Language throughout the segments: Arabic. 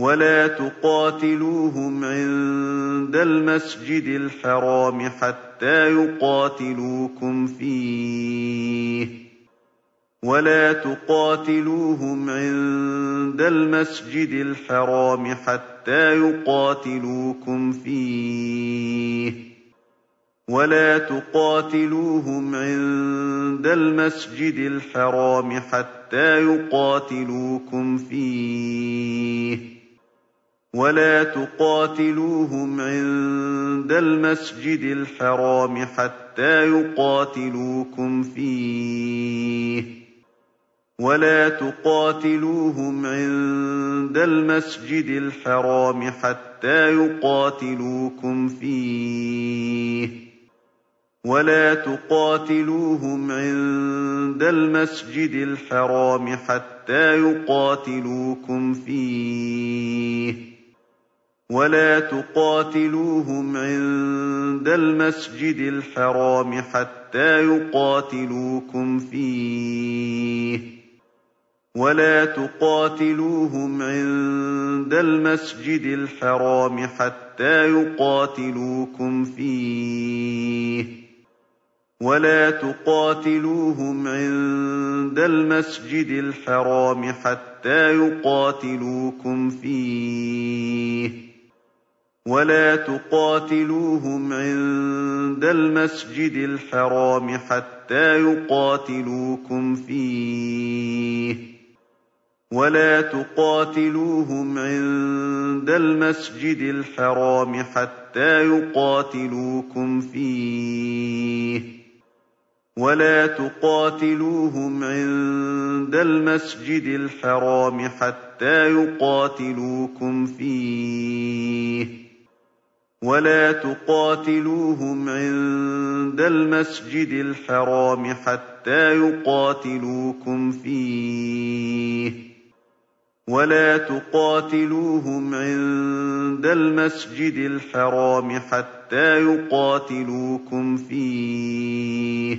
وَلَا تُقَاتِلُوهُمْ عِندَ الْمَسْجِدِ الْحَرَامِ حَتَّىٰ يُقَاتِلُوكُمْ فِيهِ ۖ. وَلَا تُقَاتِلُوهُمْ عِندَ الْمَسْجِدِ الْحَرَامِ حَتَّىٰ يُقَاتِلُوكُمْ فِيهِ ۖ. وَلَا تُقَاتِلُوهُمْ عِندَ الْمَسْجِدِ الْحَرَامِ حَتَّىٰ يُقَاتِلُوكُمْ فِيهِ ۖ. وَلَا تُقَاتِلُوهُمْ عِندَ الْمَسْجِدِ الْحَرَامِ حَتَّىٰ يُقَاتِلُوكُمْ فِيهِ ۖ. وَلَا تُقَاتِلُوهُمْ عِندَ الْمَسْجِدِ الْحَرَامِ حَتَّىٰ يُقَاتِلُوكُمْ فِيهِ ۖ. وَلَا تُقَاتِلُوهُمْ عِندَ الْمَسْجِدِ الْحَرَامِ حَتَّىٰ يُقَاتِلُوكُمْ فِيهِ ۖ. وَلَا تُقَاتِلُوهُمْ عِندَ الْمَسْجِدِ الْحَرَامِ حَتَّىٰ يُقَاتِلُوكُمْ فِيهِ ۖ. وَلَا تُقَاتِلُوهُمْ عِندَ المسجد الحرام حتى يقاتلوكم فيه. ولا تقاتلوهم عند المسجد الحرام حتى يقاتلوكم فيه. ولا تقاتلوهم عند المسجد الحرام حتى يقاتلوكم فيه. ولا تقاتلوهم عند المسجد الحرام حتى يقاتلوكم فيه. ولا تقاتلوهم عند المسجد الحرام حتى يقاتلوكم فيه. ولا تقاتلوهم عند المسجد الحرام حتى يقاتلوكم فيه. ولا تقاتلوهم عند المسجد الحرام حتى يقاتلوكم فيه.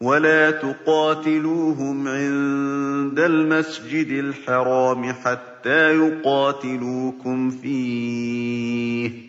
ولا تقاتلوهم عند المسجد الحرام حتى يقاتلوكم فيه.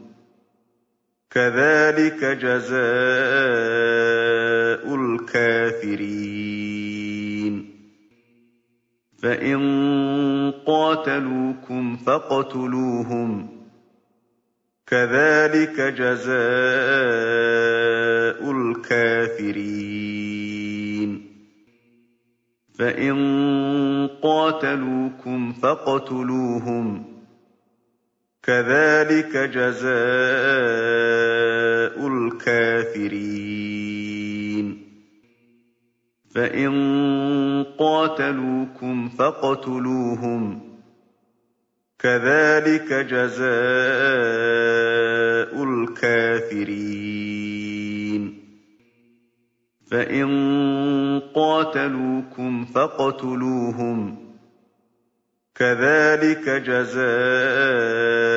كذلك جزاء الكافرين. فإن قاتلوكم فاقتلوهم. كذلك جزاء الكافرين. فإن قاتلوكم فاقتلوهم. كذلك جزاء الكافرين. فإن قاتلوكم فاقتلوهم. كذلك جزاء الكافرين. فإن قاتلوكم فاقتلوهم. كذلك جزاء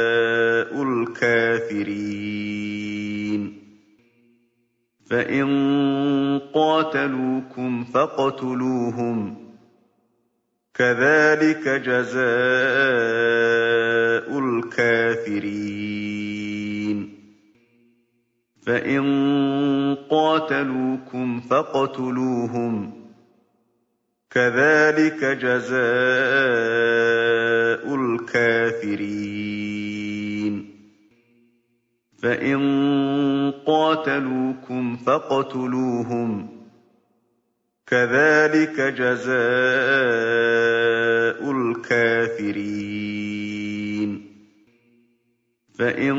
الكافرين. فإن قاتلوكم فاقتلوهم. كذلك جزاء الكافرين. فإن قاتلوكم فاقتلوهم. كذلك جزاء الكافرين. فإن قاتلوكم فاقتلوهم كذلك جزاء الكافرين فإن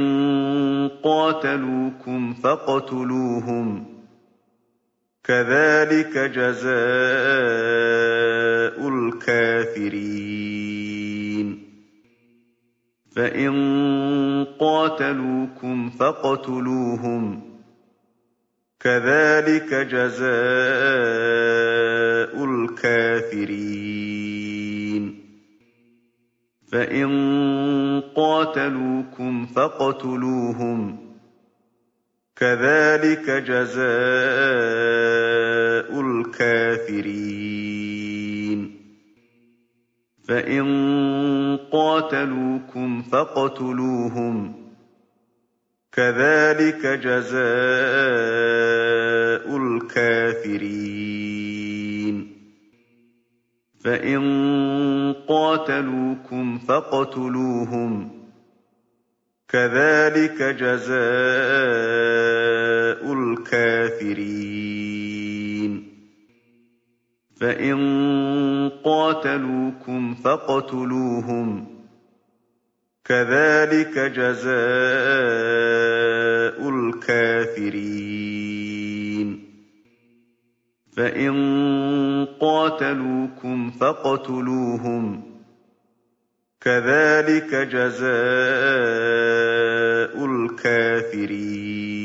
قاتلوكم كذلك جزاء الكافرين فإن قاتلوكم فاقتلوهم كذلك جزاء الكافرين فإن قاتلوكم فاقتلوهم كذلك جزاء الكافرين فإن قاتلوكم فاقتلوهم كذلك جزاء الكافرين فإن قاتلوكم فاقتلوهم كذلك جزاء الكافرين فإن قاتلوكم فاقتلوهم كذلك جزاء الكافرين فإن قاتلوكم فاقتلوهم كَذَٰلِكَ جَزَاءُ الْكَافِرِينَ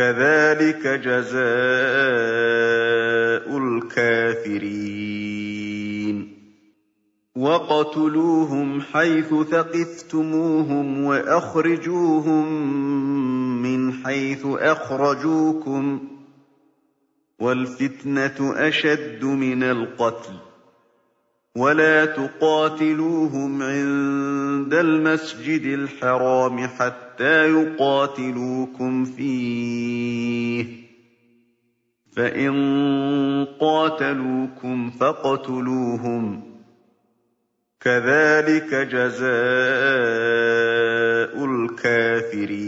كَذَٰلِكَ جَزَاءُ الْكَافِرِينَ. وَاقْتُلُوهُمْ حَيْثُ ثَقِفْتُمُوهُمْ وَأَخْرِجُوهُم مِّنْ حَيْثُ أَخْرَجُوكُمْ ۚ وَالْفِتْنَةُ أَشَدُّ مِنَ الْقَتْلِ ۚ. وَلَا تُقَاتِلُوهُمْ عِندَ الْمَسْجِدِ الْحَرَامِ حَتَّىٰ يُقَاتِلُوكُمْ فِيهِ ۖ. فَإِن قَاتَلُوكُمْ فَاقْتُلُوهُمْ ۗ كَذَٰلِكَ جَزَاءُ الْكَافِرِينَ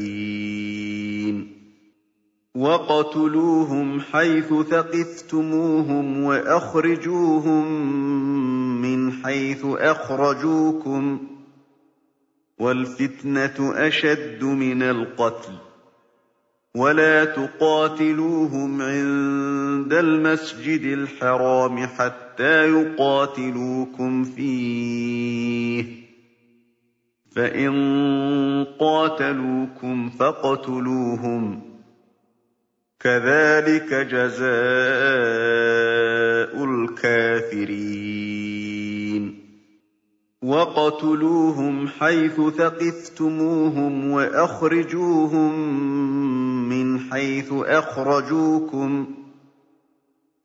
وَاقْتُلُوهُمْ حَيْثُ ثَقِفْتُمُوهُمْ وَأَخْرِجُوهُم مِّنْ حَيْثُ أَخْرَجُوكُمْ ۚ وَالْفِتْنَةُ أَشَدُّ مِنَ الْقَتْلِ ۚ وَلَا تُقَاتِلُوهُمْ عِندَ الْمَسْجِدِ الْحَرَامِ حَتَّىٰ يُقَاتِلُوكُمْ فِيهِ ۖ. فَإِن قَاتَلُوكُمْ فَاقْتُلُوهُمْ ۗ. كَذَٰلِكَ جَزَاءُ الْكَافِرِينَ. وَاقْتُلُوهُمْ حَيْثُ ثَقِفْتُمُوهُمْ وَأَخْرِجُوهُم حَيْثُ أَخْرَجُوكُمْ ۚ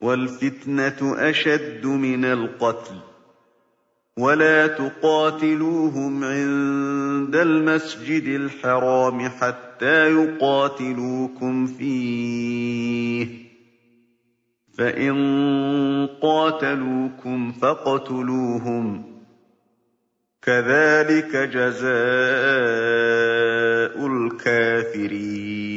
وَالْفِتْنَةُ أَشَدُّ مِنَ الْقَتْلِ ۚ وَلَا تُقَاتِلُوهُمْ عِندَ الْمَسْجِدِ الْحَرَامِ حَتَّىٰ يُقَاتِلُوكُمْ فِيهِ ۖ. فَإِن قَاتَلُوكُمْ فَاقْتُلُوهُمْ ۗ. كَذَٰلِكَ جَزَاءُ الْكَافِرِينَ.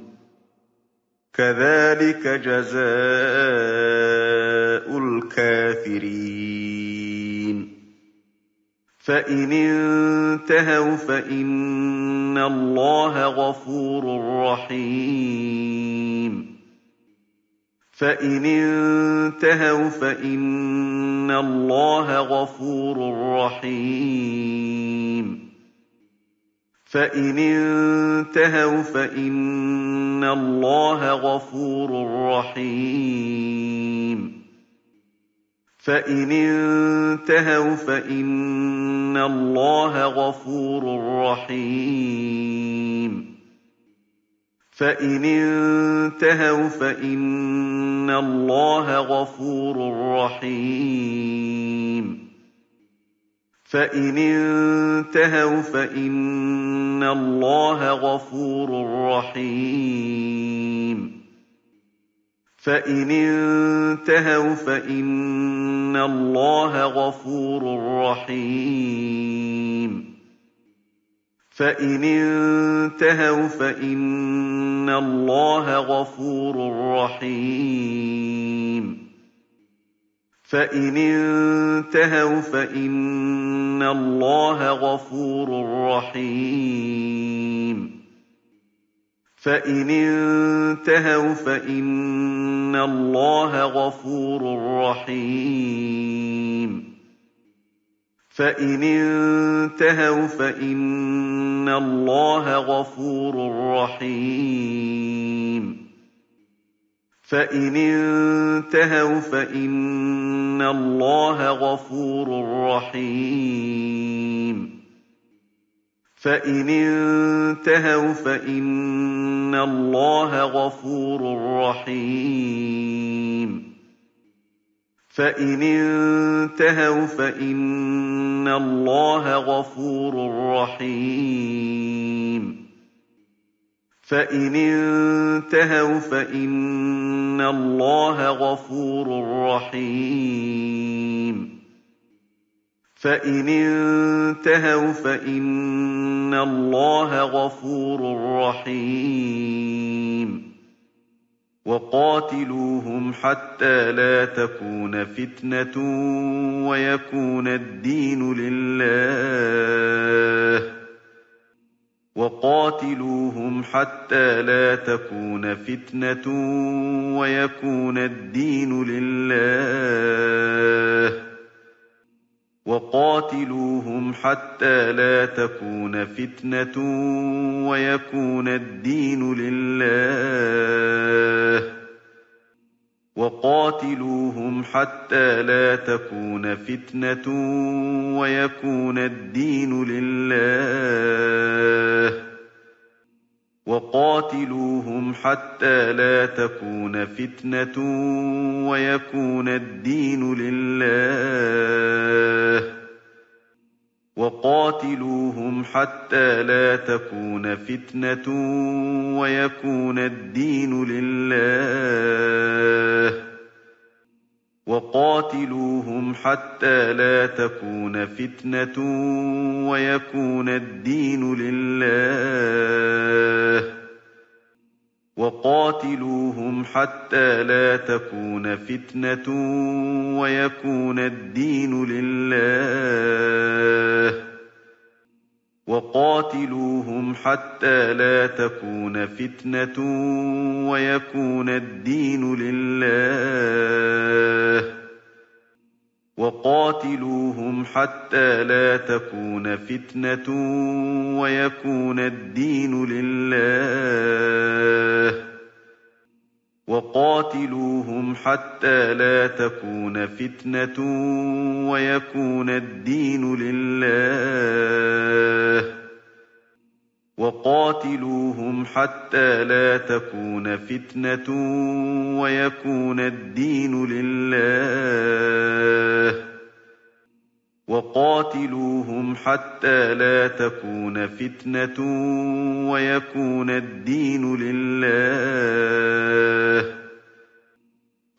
كَذَٰلِكَ جَزَاءُ الْكَافِرِينَ. فَإِنِ انتَهَوْا فَإِنَّ اللَّهَ غَفُورٌ رَّحِيمٌ. فَإِنِ انتَهَوْا فَإِنَّ اللَّهَ غَفُورٌ رَّحِيمٌ. فَإِنِ انتَهَوْا فَإِنَّ اللَّهَ غَفُورٌ رَّحِيمٌ. فَإِنِ انتَهَوْا فَإِنَّ اللَّهَ غَفُورٌ رَّحِيمٌ. فَإِنِ انتَهَوْا فَإِنَّ اللَّهَ غَفُورٌ رَّحِيمٌ. فَإِنِ انتَهَوْا فَإِنَّ اللَّهَ غَفُورٌ رَّحِيمٌ فَإِنِ انتَهَوْا فَإِنَّ اللَّهَ غَفُورٌ رَّحِيمٌ فَإِنِ انتَهَوْا فَإِنَّ اللَّهَ غَفُورٌ رَّحِيمٌ فَإِنِ انتَهَوْا فَإِنَّ اللَّهَ غَفُورٌ رَّحِيمٌ فَإِنِ انتَهَوْا فَإِنَّ اللَّهَ غَفُورٌ رَّحِيمٌ فَإِنِ انتَهَوْا فَإِنَّ اللَّهَ غَفُورٌ رَّحِيمٌ فَإِنِ انتَهَوْا فَإِنَّ اللَّهَ غَفُورٌ رَّحِيمٌ فَإِنِ انتَهَوْا فَإِنَّ اللَّهَ غَفُورٌ رَّحِيمٌ فَإِنِ انتَهَوْا فَإِنَّ اللَّهَ غَفُورٌ رَّحِيمٌ فَإِنِ انتَهَوْا فَإِنَّ اللَّهَ غَفُورٌ رَّحِيمٌ فَإِنِ انتَهَوْا فَإِنَّ اللَّهَ غَفُورٌ رَّحِيمٌ وَقَاتِلُوهُمْ حَتَّىٰ لَا تَكُونَ فِتْنَةٌ وَيَكُونَ الدِّينُ لِلَّهِ وَقَاتِلُوهُمْ حَتَّىٰ لَا تَكُونَ فِتْنَةٌ وَيَكُونَ الدِّينُ لِلَّهِ. وَقَاتِلُوهُمْ حَتَّىٰ لَا تَكُونَ فِتْنَةٌ وَيَكُونَ الدِّينُ لِلَّهِ. وَقَاتِلُوهُمْ حَتَّىٰ لَا تَكُونَ فِتْنَةٌ وَيَكُونَ الدِّينُ لِلَّهِ. وَقَاتِلُوهُمْ حَتَّىٰ لَا تَكُونَ فِتْنَةٌ وَيَكُونَ الدِّينُ لِلَّهِ. وَقَاتِلُوهُمْ حَتَّىٰ لَا تَكُونَ فِتْنَةٌ وَيَكُونَ الدِّينُ لِلَّهِ. وَقَاتِلُوهُمْ حَتَّىٰ لَا تَكُونَ فِتْنَةٌ وَيَكُونَ الدِّينُ لِلَّهِ. وَقَاتِلُوهُمْ حَتَّىٰ لَا تَكُونَ فِتْنَةٌ وَيَكُونَ الدِّينُ لِلَّهِ. وَقَاتِلُوهُمْ حَتَّىٰ لَا تَكُونَ فِتْنَةٌ وَيَكُونَ الدِّينُ لِلَّهِ. وَقَاتِلُوهُمْ حَتَّىٰ لَا تَكُونَ فِتْنَةٌ وَيَكُونَ الدِّينُ لِلَّهِ. وَقَاتِلُوهُمْ حَتَّىٰ لَا تَكُونَ فِتْنَةٌ وَيَكُونَ الدِّينُ لِلَّهِ. وَقَاتِلُوهُمْ حَتَّىٰ لَا تَكُونَ فِتْنَةٌ وَيَكُونَ الدِّينُ لِلَّهِ. وَقَاتِلُوهُمْ حَتَّىٰ لَا تَكُونَ فِتْنَةٌ وَيَكُونَ الدِّينُ لِلَّهِ.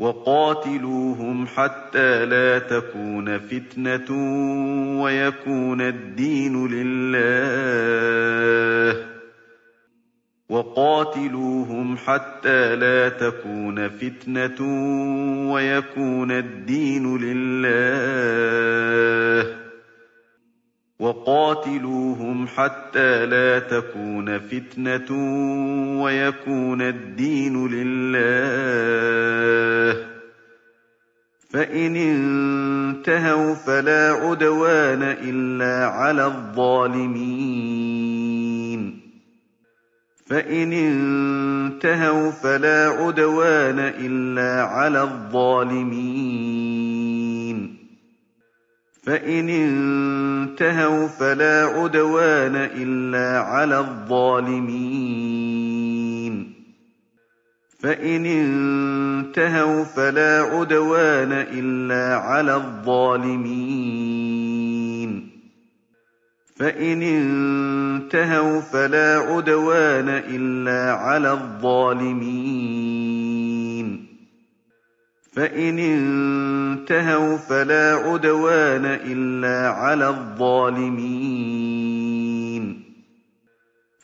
وَقَاتِلُوهُمْ حَتَّىٰ لَا تَكُونَ فِتْنَةٌ وَيَكُونَ الدِّينُ لِلَّهِ. وَقَاتِلُوهُمْ حَتَّىٰ لَا تَكُونَ فِتْنَةٌ وَيَكُونَ الدِّينُ لِلَّهِ. وَقَاتِلُوهُمْ حَتَّىٰ لَا تَكُونَ فِتْنَةٌ وَيَكُونَ الدِّينُ لِلَّهِ. فَإِنِ انتَهَوْا فَلَا عُدْوَانَ إِلَّا عَلَى الظَّالِمِينَ. فَإِنِ انتَهَوْا فَلَا عُدْوَانَ إِلَّا عَلَى الظَّالِمِينَ. فَإِنِ انتَهَوْا فَلَا عُدْوَانَ إِلَّا عَلَى الظَّالِمِينَ فَإِنِ انتَهَوْا فَلَا عُدْوَانَ إِلَّا عَلَى الظَّالِمِينَ فَإِنِ انتَهَوْا فَلَا عُدْوَانَ إِلَّا عَلَى الظَّالِمِينَ فَإِنِ انتَهَوْا فَلَا عُدْوَانَ إِلَّا عَلَى الظَّالِمِينَ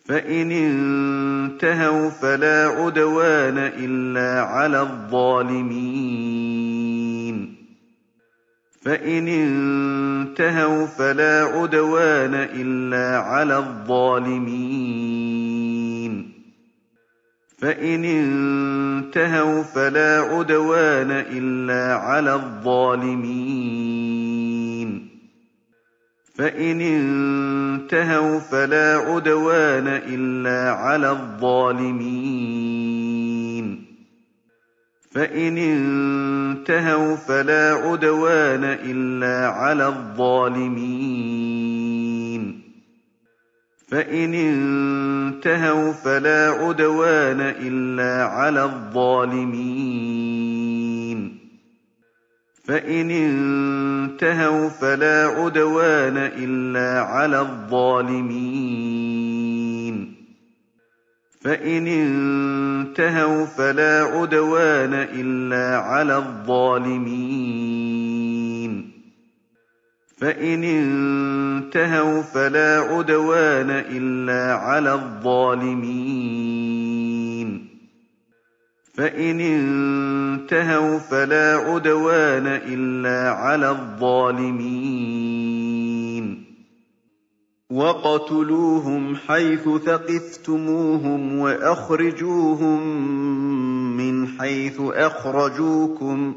فَإِنِ انتَهَوْا فَلَا عُدْوَانَ إِلَّا عَلَى الظَّالِمِينَ فَإِنِ انتَهَوْا فَلَا عُدْوَانَ إِلَّا عَلَى الظَّالِمِينَ فَإِنِ انتَهَوْا فَلَا عُدْوَانَ إِلَّا عَلَى الظَّالِمِينَ فَإِنِ انتَهَوْا فَلَا عُدْوَانَ إِلَّا عَلَى الظَّالِمِينَ فَإِنِ انتَهَوْا فَلَا عُدْوَانَ إِلَّا عَلَى الظَّالِمِينَ فَإِنِ انتَهَوْا فَلَا عُدْوَانَ إِلَّا عَلَى الظَّالِمِينَ فَإِنِ انتَهَوْا فَلَا عُدْوَانَ إِلَّا عَلَى الظَّالِمِينَ فَإِنِ انتَهَوْا فَلَا عُدْوَانَ إِلَّا عَلَى الظَّالِمِينَ فَإِنِ انتَهَوْا فَلَا عُدْوَانَ إِلَّا عَلَى الظَّالِمِينَ فَإِنِ انتَهَوْا فَلَا عُدْوَانَ إِلَّا عَلَى الظَّالِمِينَ وَاقْتُلُوهُمْ حَيْثُ ثَقِفْتُمُوهُمْ وَأَخْرِجُوهُم مِّنْ حَيْثُ أَخْرَجُوكُمْ ۚ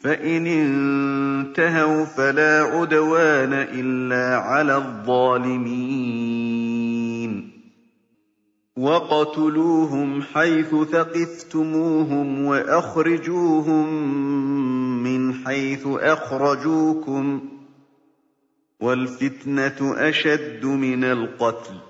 فَإِنِ انتَهَوْا فَلَا عُدْوَانَ إِلَّا عَلَى الظَّالِمِينَ وَاقْتُلُوهُمْ حَيْثُ ثَقِفْتُمُوهُمْ وَأَخْرِجُوهُم مِّنْ حَيْثُ أَخْرَجُوكُمْ ۚ وَالْفِتْنَةُ أَشَدُّ مِنَ الْقَتْلِ ۚ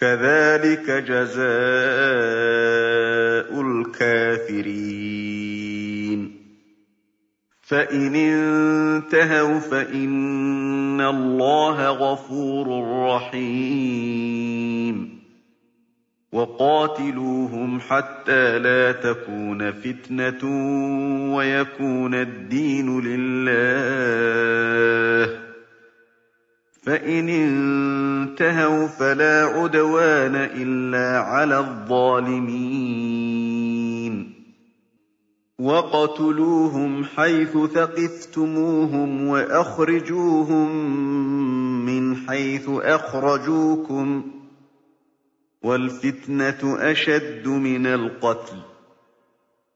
كَذَٰلِكَ جَزَاءُ الْكَافِرِينَ. فَإِنِ انتَهَوْا فَإِنَّ اللَّهَ غَفُورٌ رَّحِيمٌ. وَقَاتِلُوهُمْ حَتَّىٰ لَا تَكُونَ فِتْنَةٌ وَيَكُونَ الدِّينُ لِلَّهِ ۖ. فَإِنِ انتَهَوْا فَلَا عُدْوَانَ إِلَّا عَلَى الظَّالِمِينَ. وَاقْتُلُوهُمْ حَيْثُ ثَقِفْتُمُوهُمْ وَأَخْرِجُوهُم مِّنْ حَيْثُ أَخْرَجُوكُمْ ۚ. وَالْفِتْنَةُ أَشَدُّ مِنَ الْقَتْلِ ۚ.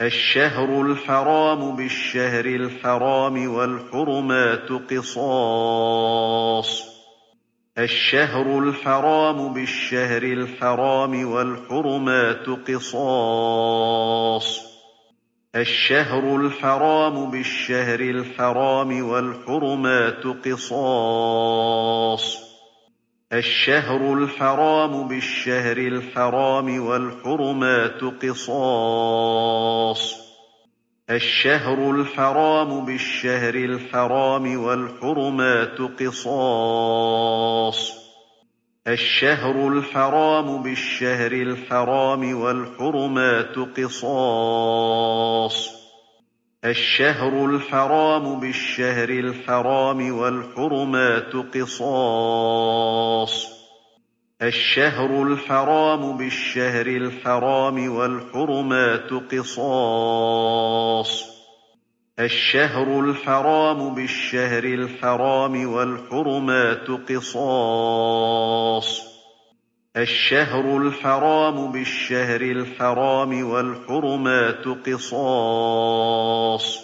الشَّهْرُ الْحَرَامُ بِالشَّهْرِ الْحَرَامِ وَالْحُرُمَاتُ قِصَاصٌ. الشهر الحرام بالشهر الحرام والحرمات قصاص. الشهر الحرام بالشهر الحرام والحرمات قصاص. الشهر الحرام بالشهر الحرام والحرمات قصاص. الشهر الحرام بالشهر الحرام والحرمات قصاص. الشهر الحرام بالشهر الحرام والحرمات قصاص. الشهر الحرام بالشهر الحرام والحرمات قصاص. الشهر الحرام بالشهر الحرام والحرمات قصاص. الشهر الحرام بالشهر الحرام والحرمات قصاص. الشهر الحرام بالشهر الحرام والحرمات قصاص.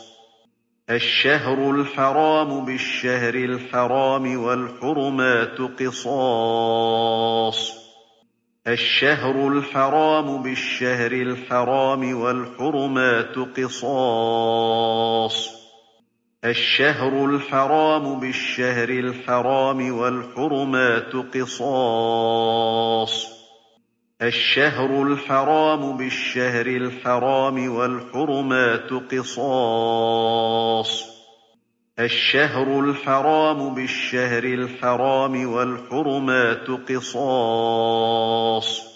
الشهر الحرام بالشهر الحرام والحرمات قصاص. الشهر الحرام بالشهر الحرام والحرمات قصاص. الشهر الحرام بالشهر الحرام والحرمات قصاص. الشهر الحرام بالشهر الحرام والحرمات قصاص. الشهر الحرام بالشهر الحرام والحرمات قصاص.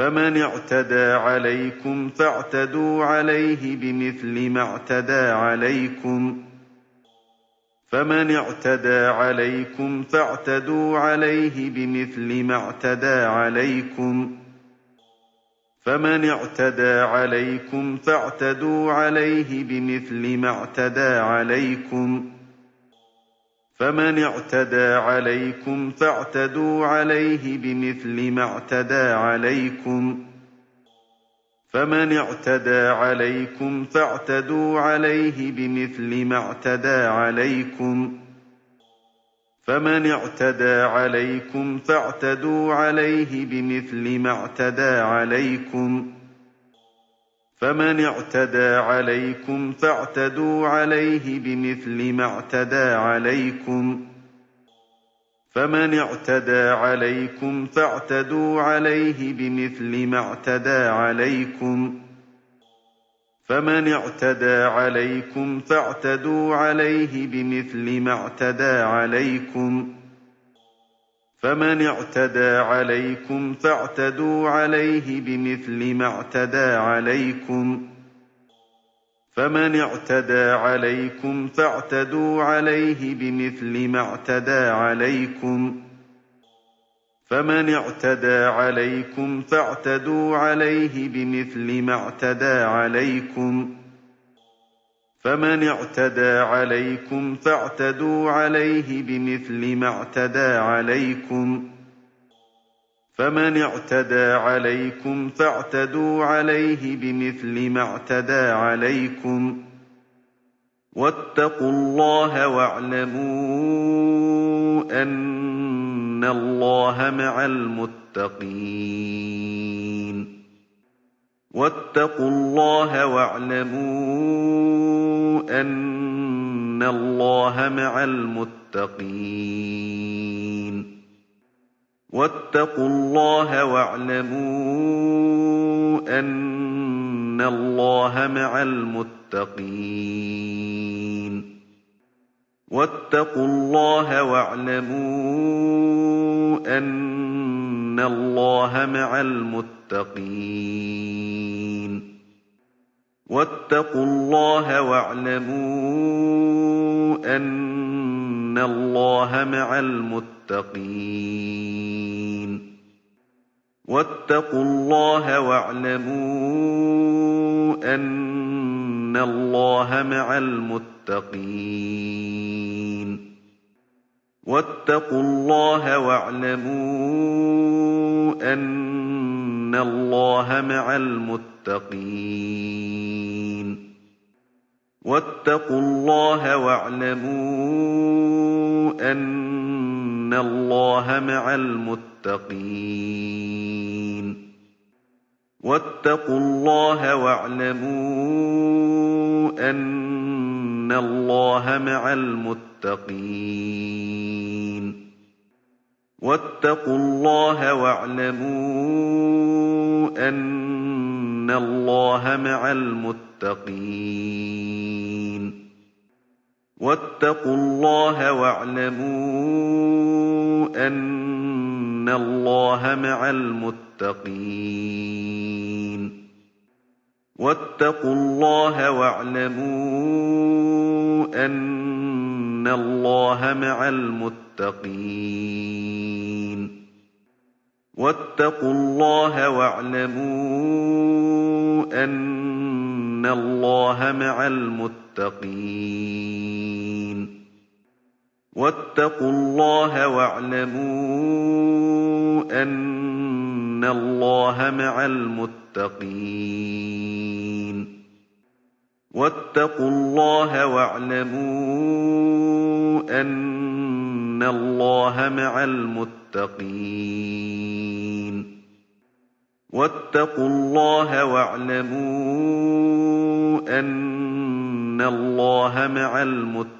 فمن اعتدى عليكم فاعتدوا عليه بمثل ما اعتدى عليكم. فمن اعتدى عليكم فاعتدوا عليه بمثل ما اعتدى عليكم. فمن اعتدى عليكم فاعتدوا عليه بمثل ما اعتدى عليكم. فمن اعتدى عليكم فاعتدوا عليه بمثل ما اعتدى عليكم. فمن اعتدى عليكم فاعتدوا عليه بمثل ما اعتدى عليكم. فمن اعتدى عليكم فاعتدوا عليه بمثل ما اعتدى عليكم. فمن اعتدى عليكم فاعتدوا عليه بمثل ما اعتدى عليكم. فمن اعتدى عليكم فاعتدوا عليه بمثل ما اعتدى عليكم. فمن اعتدى عليكم فاعتدوا عليه بمثل ما اعتدى عليكم. فمن اعتدى عليكم فاعتدوا عليه بمثل ما اعتدى عليكم. فمن اعتدى عليكم فاعتدوا عليه بمثل ما اعتدى عليكم. فمن اعتدى عليكم فاعتدوا عليه بمثل ما اعتدى عليكم. فمن اعتدى عليكم فاعتدوا عليه بمثل ما اعتدى عليكم. فمن اعتدى عليكم فاعتدوا عليه بمثل ما اعتدى عليكم. واتقوا الله واعلموا أن الله مع المتقين. واتقوا الله واعلموا أن الله مع المتقين. واتقوا الله واعلموا أن الله مع المتقين. واتقوا الله واعلموا أن الله مع المتقين. واتقوا الله واعلموا أن الله مع المتقين. واتقوا الله واعلموا أن الله مع المتقين. واتقوا الله واعلموا أن الله مع المتقين. واتقوا الله واعلموا أن الله مع المتقين. واتقوا الله واعلموا أن الله مع المتقين. واتقوا الله واعلموا أن الله مع المتقين. واتقوا الله واعلموا أن الله مع المتقين. واتقوا الله واعلموا أن الله مع المتقين. واتقوا الله واعلموا أن الله مع المتقين. واتقوا الله واعلموا أن الله مع المتقين. واتقوا الله واعلموا أن الله مع المتقين. واتقوا الله واعلموا أن الله مع المتقين.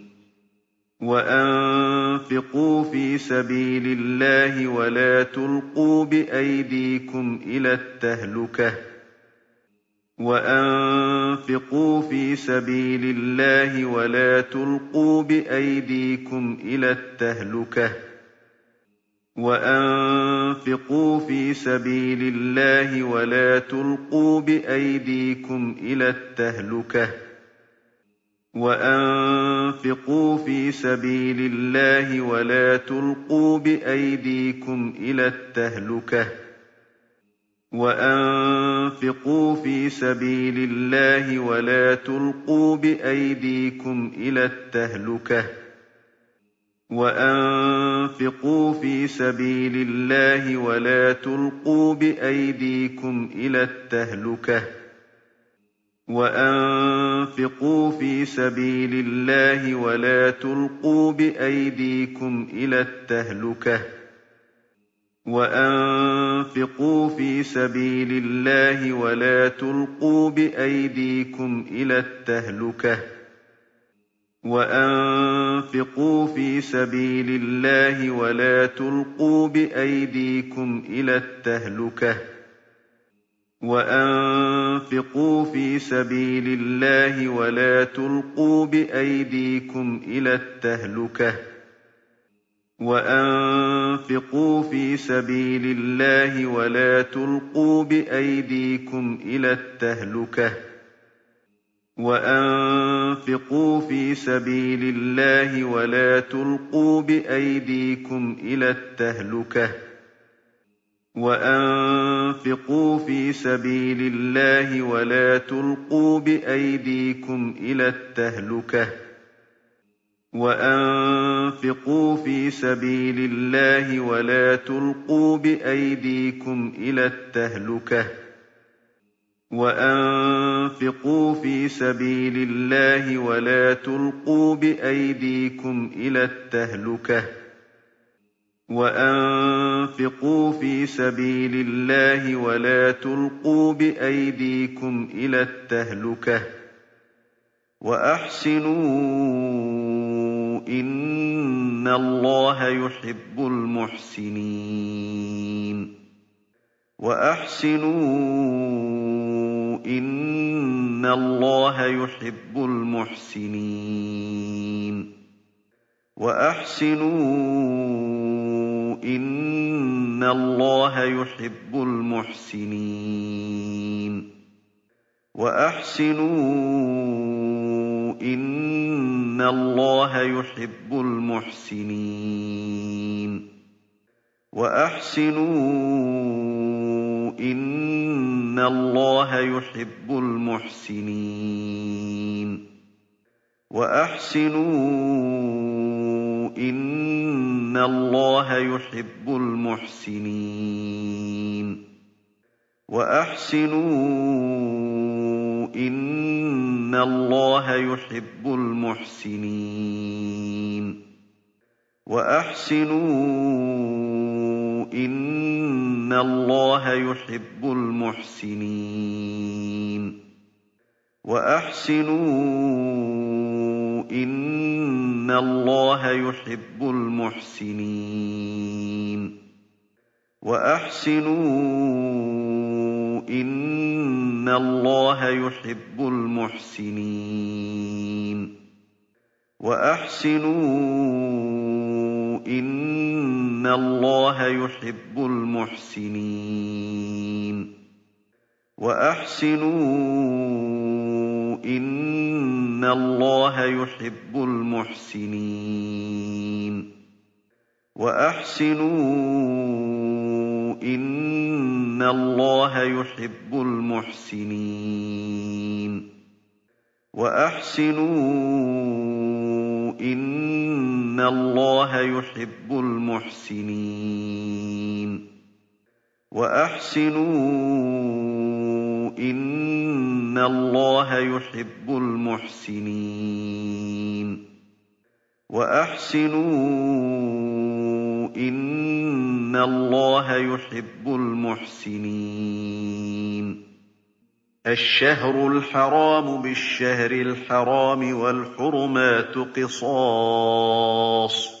وأنفقوا في سبيل الله ولا تلقوا بأيديكم إلى التهلكة وأنفقوا في سبيل الله ولا تلقوا بأيديكم إلى التهلكة وأنفقوا في سبيل الله ولا تلقوا بأيديكم إلى التهلكة وأنفقوا في سبيل الله ولا تلقوا بأيديكم إلى التهلكة وأنفقوا في سبيل الله ولا تلقوا بأيديكم إلى التهلكة وأنفقوا في سبيل الله ولا تلقوا بأيديكم إلى التهلكة وأنفقوا في سبيل الله ولا تلقوا بأيديكم إلى التهلكة وأنفقوا في سبيل الله ولا تلقوا بأيديكم إلى التهلكة وأنفقوا في سبيل الله ولا تلقوا بأيديكم إلى التهلكة وأنفقوا في سبيل الله ولا تلقوا بأيديكم إلى التهلكة وأنفقوا في سبيل الله ولا تلقوا بأيديكم إلى التهلكة وأنفقوا في سبيل الله ولا تلقوا بأيديكم إلى التهلكة وأنفقوا في سبيل الله ولا تلقوا بأيديكم إلى التهلكة وأنفقوا في سبيل الله ولا تلقوا بأيديكم إلى التهلكة وأنفقوا في سبيل الله ولا تلقوا بأيديكم إلى التهلكة وأنفقوا في سبيل الله ولا تلقوا بأيديكم إلى التهلكة وأحسنوا إن الله يحب المحسنين وأحسنوا إن الله يحب المحسنين وأحسنوا إن الله يحب المحسنين وأحسنوا إن الله يحب المحسنين وأحسنوا إن الله يحب المحسنين وأحسنوا إن الله يحب المحسنين وأحسنوا إن الله يحب المحسنين وأحسنوا إن الله يحب المحسنين وأحسنوا إن الله يحب المحسنين وأحسنوا إن الله يحب المحسنين وأحسنوا إن الله يحب المحسنين وأحسنوا إن الله يحب المحسنين وَأَحْسِنُوا إِنَّ اللَّهَ يُحِبُّ الْمُحْسِنِينَ وَأَحْسِنُوا إِنَّ اللَّهَ يُحِبُّ الْمُحْسِنِينَ وَأَحْسِنُوا إِنَّ اللَّهَ يُحِبُّ الْمُحْسِنِينَ وَأَحْسِنُوا إِنَّ اللَّهَ يُحِبُّ الْمُحْسِنِينَ الشَّهْرُ الْحَرَامُ بِالشَّهْرِ الْحَرَامِ وَالْحُرُمَاتُ قِصَاصٌ ۚ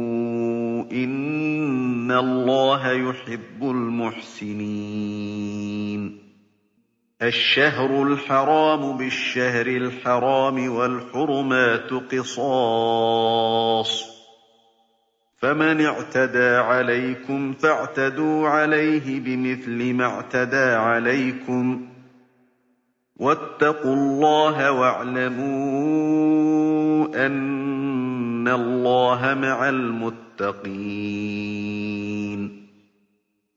إِنَّ اللَّهَ يُحِبُّ الْمُحْسِنِينَ الشَّهْرُ الْحَرَامُ بِالشَّهْرِ الْحَرَامِ وَالْحُرُمَاتُ قِصَاصٌ ۚ فَمَنِ اعْتَدَىٰ عَلَيْكُمْ فَاعْتَدُوا عَلَيْهِ بِمِثْلِ مَا اعْتَدَىٰ عَلَيْكُمْ ۚ وَاتَّقُوا اللَّهَ وَاعْلَمُوا أَنَّ اللَّهَ مَعَ الْمُتَّقِينَ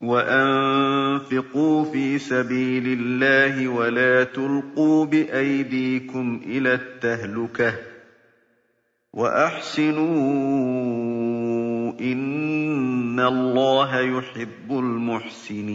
وَأَنفِقُوا فِي سَبِيلِ اللَّهِ وَلَا تُلْقُوا بِأَيْدِيكُمْ إِلَى التَّهْلُكَةِ ۛ وَأَحْسِنُوا ۛ إِنَّ اللَّهَ يُحِبُّ الْمُحْسِنِينَ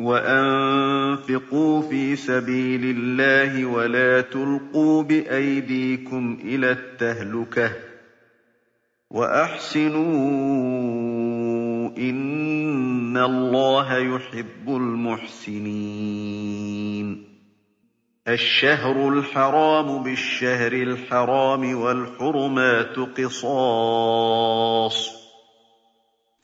وَأَنفِقُوا فِي سَبِيلِ اللَّهِ وَلَا تُلْقُوا بِأَيْدِيكُمْ إِلَى التَّهْلُكَةِ ۛ وَأَحْسِنُوا ۛ إِنَّ اللَّهَ يُحِبُّ الْمُحْسِنِينَ الشَّهْرُ الْحَرَامُ بِالشَّهْرِ الْحَرَامِ وَالْحُرُمَاتُ قِصَاصٌ ۚ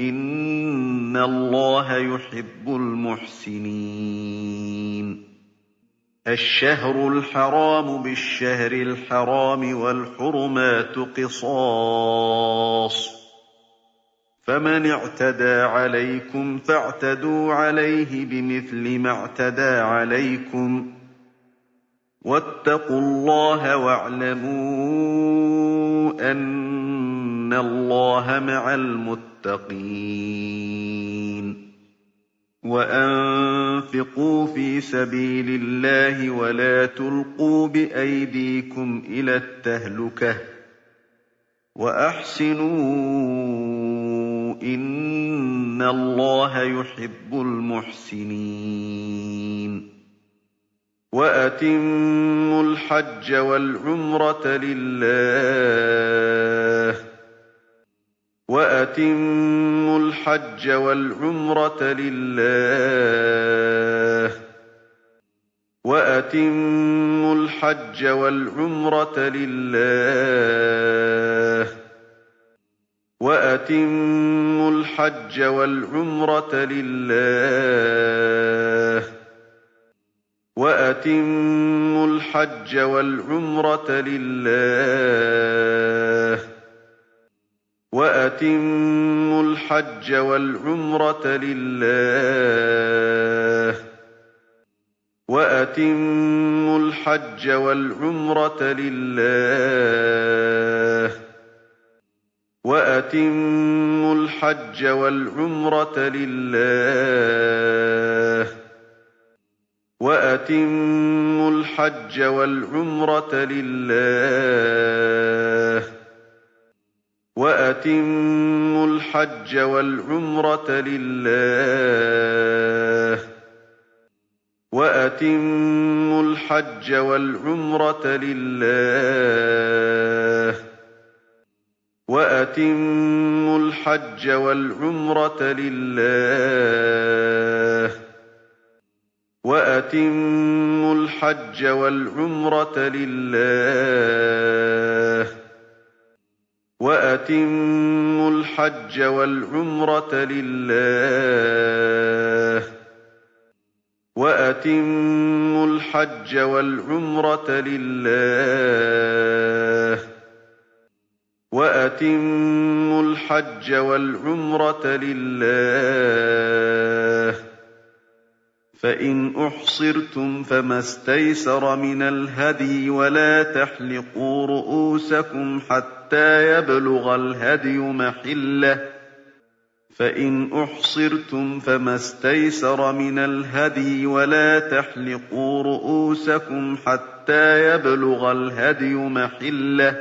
إِنَّ اللَّهَ يُحِبُّ الْمُحْسِنِينَ. الشَّهْرُ الْحَرَامُ بِالشَّهْرِ الْحَرَامِ وَالْحُرُمَاتُ قِصَاصٌ ۚ. فَمَنِ اعْتَدَىٰ عَلَيْكُمْ فَاعْتَدُوا عَلَيْهِ بِمِثْلِ مَا اعْتَدَىٰ عَلَيْكُمْ ۚ. وَاتَّقُوا اللَّهَ وَاعْلَمُوا أَنَّ اللَّهَ مَعَ الْمُتَّقِينَ وَأَنفِقُوا فِي سَبِيلِ اللَّهِ وَلَا تُلْقُوا بِأَيْدِيكُمْ إِلَى التَّهْلُكَةِ ۛ وَأَحْسِنُوا ۛ إِنَّ اللَّهَ يُحِبُّ الْمُحْسِنِينَ وَأَتِمُّوا الْحَجَّ وَالْعُمْرَةَ لِلَّهِ وَأَتِمُّوا الْحَجَّ وَالْعُمْرَةَ لِلَّهِ وَأَتِمُّوا الْحَجَّ وَالْعُمْرَةَ لِلَّهِ وَأَتِمُّوا الْحَجَّ وَالْعُمْرَةَ لِلَّهِ وَأَتِمُّوا الْحَجَّ وَالْعُمْرَةَ لِلَّهِ وَأَتِمُّوا الْحَجَّ وَالْعُمْرَةَ لِلَّهِ وَأَتِمُّوا الْحَجَّ وَالْعُمْرَةَ لِلَّهِ وَأَتِمُّوا الْحَجَّ وَالْعُمْرَةَ لِلَّهِ وَأَتِمُّوا الْحَجَّ وَالْعُمْرَةَ لِلَّهِ وَأَتِمُّوا الْحَجَّ وَالْعُمْرَةَ لِلَّهِ وَأَتِمُّوا الْحَجَّ وَالْعُمْرَةَ لِلَّهِ وَأَتِمُّوا الْحَجَّ وَالْعُمْرَةَ لِلَّهِ وَأَتِمُّوا الْحَجَّ وَالْعُمْرَةَ لِلَّهِ وَأَتِمُّوا الْحَجَّ وَالْعُمْرَةَ لِلَّهِ وَأَتِمُّوا الْحَجَّ وَالْعُمْرَةَ لِلَّهِ وَأَتِمُّوا الْحَجَّ وَالْعُمْرَةَ لِلَّهِ فَإِنْ أُحْصِرْتُمْ فَمَا اسْتَيْسَرَ مِنَ الْهَدْيِ وَلَا تَحْلِقُوا رُءُوسَكُمْ حَتَّىٰ يَبْلُغَ الْهَدْيُ مَحِلَّهُ. فَإِنْ أُحْصِرْتُمْ فَمَا اسْتَيْسَرَ مِنَ الْهَدْيِ وَلَا تَحْلِقُوا رُءُوسَكُمْ حَتَّىٰ يَبْلُغَ الْهَدْيُ مَحِلَّهُ.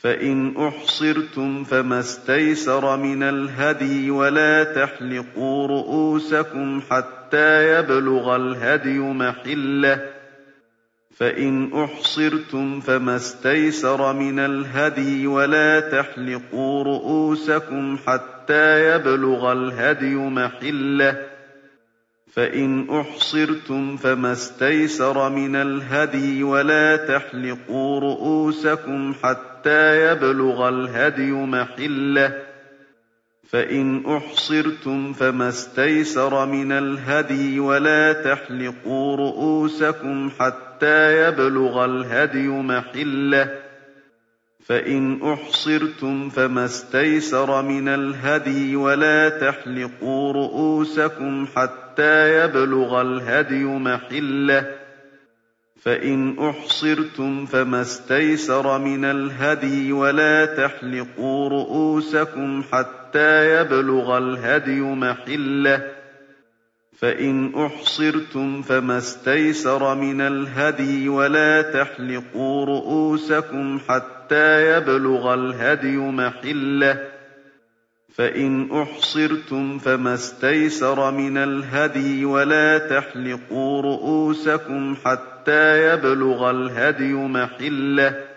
فَإِنْ أُحْصِرْتُمْ فَمَا اسْتَيْسَرَ مِنَ الْهَدْيِ وَلَا تَحْلِقُوا حَتَّىٰ يَبْلُغَ الْهَدْيُ مَحِلَّهُ. فَإِنْ أُحْصِرْتُمْ فَمَا اسْتَيْسَرَ مِنَ الْهَدْيِ وَلَا تَحْلِقُوا رُءُوسَكُمْ حَتَّىٰ يَبْلُغَ الْهَدْيُ مَحِلَّهُ. فَإِنْ أُحْصِرْتُمْ فَمَا اسْتَيْسَرَ مِنَ الْهَدْيِ وَلَا تَحْلِقُوا رُءُوسَكُمْ حَتَّىٰ يَبْلُغَ الْهَدْيُ مَحِلَّهُ. فَإِنْ أُحْصِرْتُمْ فَمَا اسْتَيْسَرَ مِنَ الْهَدْيِ وَلَا تَحْلِقُوا رُءُوسَكُمْ حَتَّىٰ يَبْلُغَ الْهَدْيُ مَحِلَّهُ. فَإِنْ أُحْصِرْتُمْ فَمَا اسْتَيْسَرَ مِنَ الْهَدْيِ وَلَا تَحْلِقُوا رُءُوسَكُمْ حَتَّىٰ يَبْلُغَ الْهَدْيُ مَحِلَّهُ. فَإِنْ أُحْصِرْتُمْ فَمَا اسْتَيْسَرَ مِنَ الْهَدْيِ وَلَا تَحْلِقُوا رُءُوسَكُمْ حَتَّىٰ يَبْلُغَ الْهَدْيُ مَحِلَّهُ. فَإِنْ أُحْصِرْتُمْ فَمَا اسْتَيْسَرَ مِنَ الْهَدْيِ وَلَا تَحْلِقُوا رُءُوسَكُمْ حَتَّىٰ يَبْلُغَ الْهَدْيُ مَحِلَّهُ. فَإِنْ أُحْصِرْتُمْ فَمَا اسْتَيْسَرَ مِنَ الْهَدْيِ وَلَا تَحْلِقُوا حَتَّىٰ يَبْلُغَ الْهَدْيُ مَحِلَّهُ.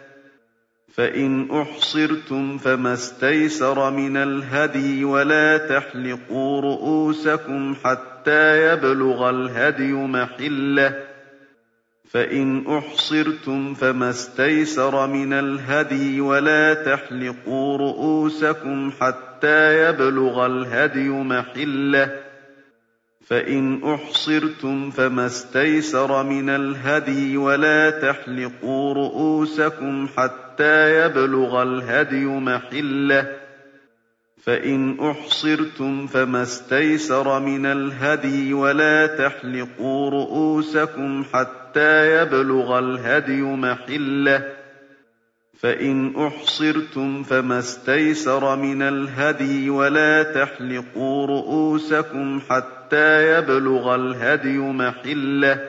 فَإِنْ أُحْصِرْتُمْ فَمَا اسْتَيْسَرَ مِنَ الْهَدْيِ وَلَا تَحْلِقُوا رُءُوسَكُمْ حَتَّىٰ يَبْلُغَ الْهَدْيُ مَحِلَّهُ. فَإِنْ أُحْصِرْتُمْ فَمَا اسْتَيْسَرَ مِنَ الْهَدْيِ وَلَا تَحْلِقُوا رُءُوسَكُمْ حَتَّىٰ يَبْلُغَ الْهَدْيُ مَحِلَّهُ. فَإِنْ أُحْصِرْتُمْ فَمَا اسْتَيْسَرَ مِنَ الْهَدْيِ وَلَا تَحْلِقُوا رُءُوسَكُمْ حَتَّىٰ يَبْلُغَ الْهَدْيُ مَحِلَّهُ. فَإِنْ أُحْصِرْتُمْ فَمَا اسْتَيْسَرَ مِنَ الْهَدْيِ وَلَا تَحْلِقُوا رُءُوسَكُمْ حَتَّىٰ يَبْلُغَ الْهَدْيُ مَحِلَّهُ. فَإِنْ أُحْصِرْتُمْ فَمَا اسْتَيْسَرَ مِنَ الْهَدْيِ وَلَا تَحْلِقُوا رُءُوسَكُمْ حَتَّىٰ يَبْلُغَ الْهَدْيُ مَحِلَّهُ.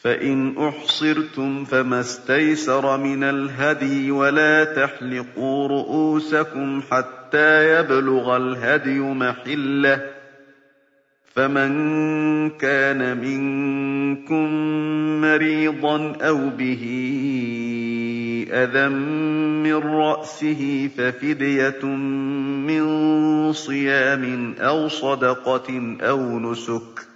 فَإِنْ أُحْصِرْتُمْ فَمَا اسْتَيْسَرَ مِنَ الْهَدْيِ وَلَا تَحْلِقُوا رُءُوسَكُمْ حَتَّىٰ يَبْلُغَ الْهَدْيُ مَحِلَّهُ. فَمَن كَانَ مِنكُم مَّرِيضًا أَوْ بِهِ أَذًى مِّن رَّأْسِهِ فَفِدْيَةٌ مِّن صِيَامٍ أَوْ صَدَقَةٍ أَوْ نُسُكٍ ۚ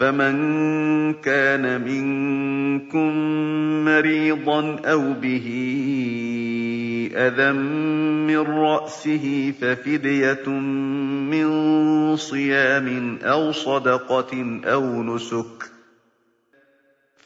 فَمَن كَانَ مِنكُم مَّرِيضًا أَوْ بِهِ أَذًى مِّن رَّأْسِهِ فَفِدْيَةٌ مِّن صِيَامٍ أَوْ صَدَقَةٍ أَوْ نُسُكٍ ۚ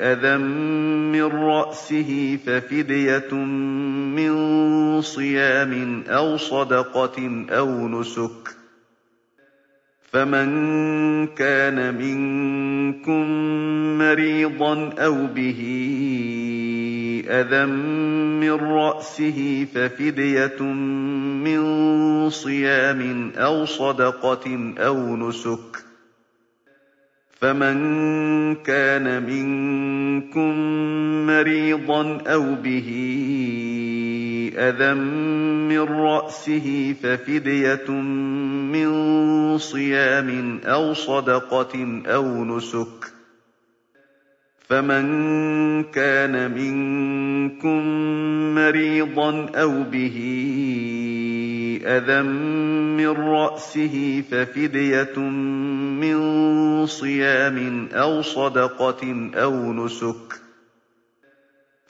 أَذًى مِّن رَّأْسِهِ فَفِدْيَةٌ مِّن صِيَامٍ أَوْ صَدَقَةٍ أَوْ نُسُكٍ ۚ فَمَن كَانَ مِنكُم مَّرِيضًا أَوْ بِهِ أَذًى مِّن رَّأْسِهِ فَفِدْيَةٌ مِّن صِيَامٍ أَوْ صَدَقَةٍ أَوْ نُسُكٍ ۚ فَمَن كَانَ مِنكُم مَّرِيضًا أَوْ بِهِ أَذًى مِّن رَّأْسِهِ فَفِدْيَةٌ مِّن صِيَامٍ أَوْ صَدَقَةٍ أَوْ نُسُكٍ ۚ فَمَن كَانَ مِنكُم مَّرِيضًا أَوْ بِهِ أَذًى مِّن رَّأْسِهِ فَفِدْيَةٌ مِّن صِيَامٍ أَوْ صَدَقَةٍ أَوْ نُسُكٍ ۚ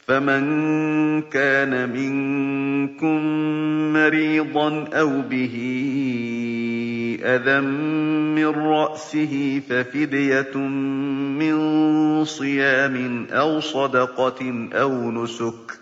فَمَن كَانَ مِنكُم مَّرِيضًا أَوْ بِهِ أَذًى مِّن رَّأْسِهِ فَفِدْيَةٌ مِّن صِيَامٍ أَوْ صَدَقَةٍ أَوْ نُسُكٍ ۚ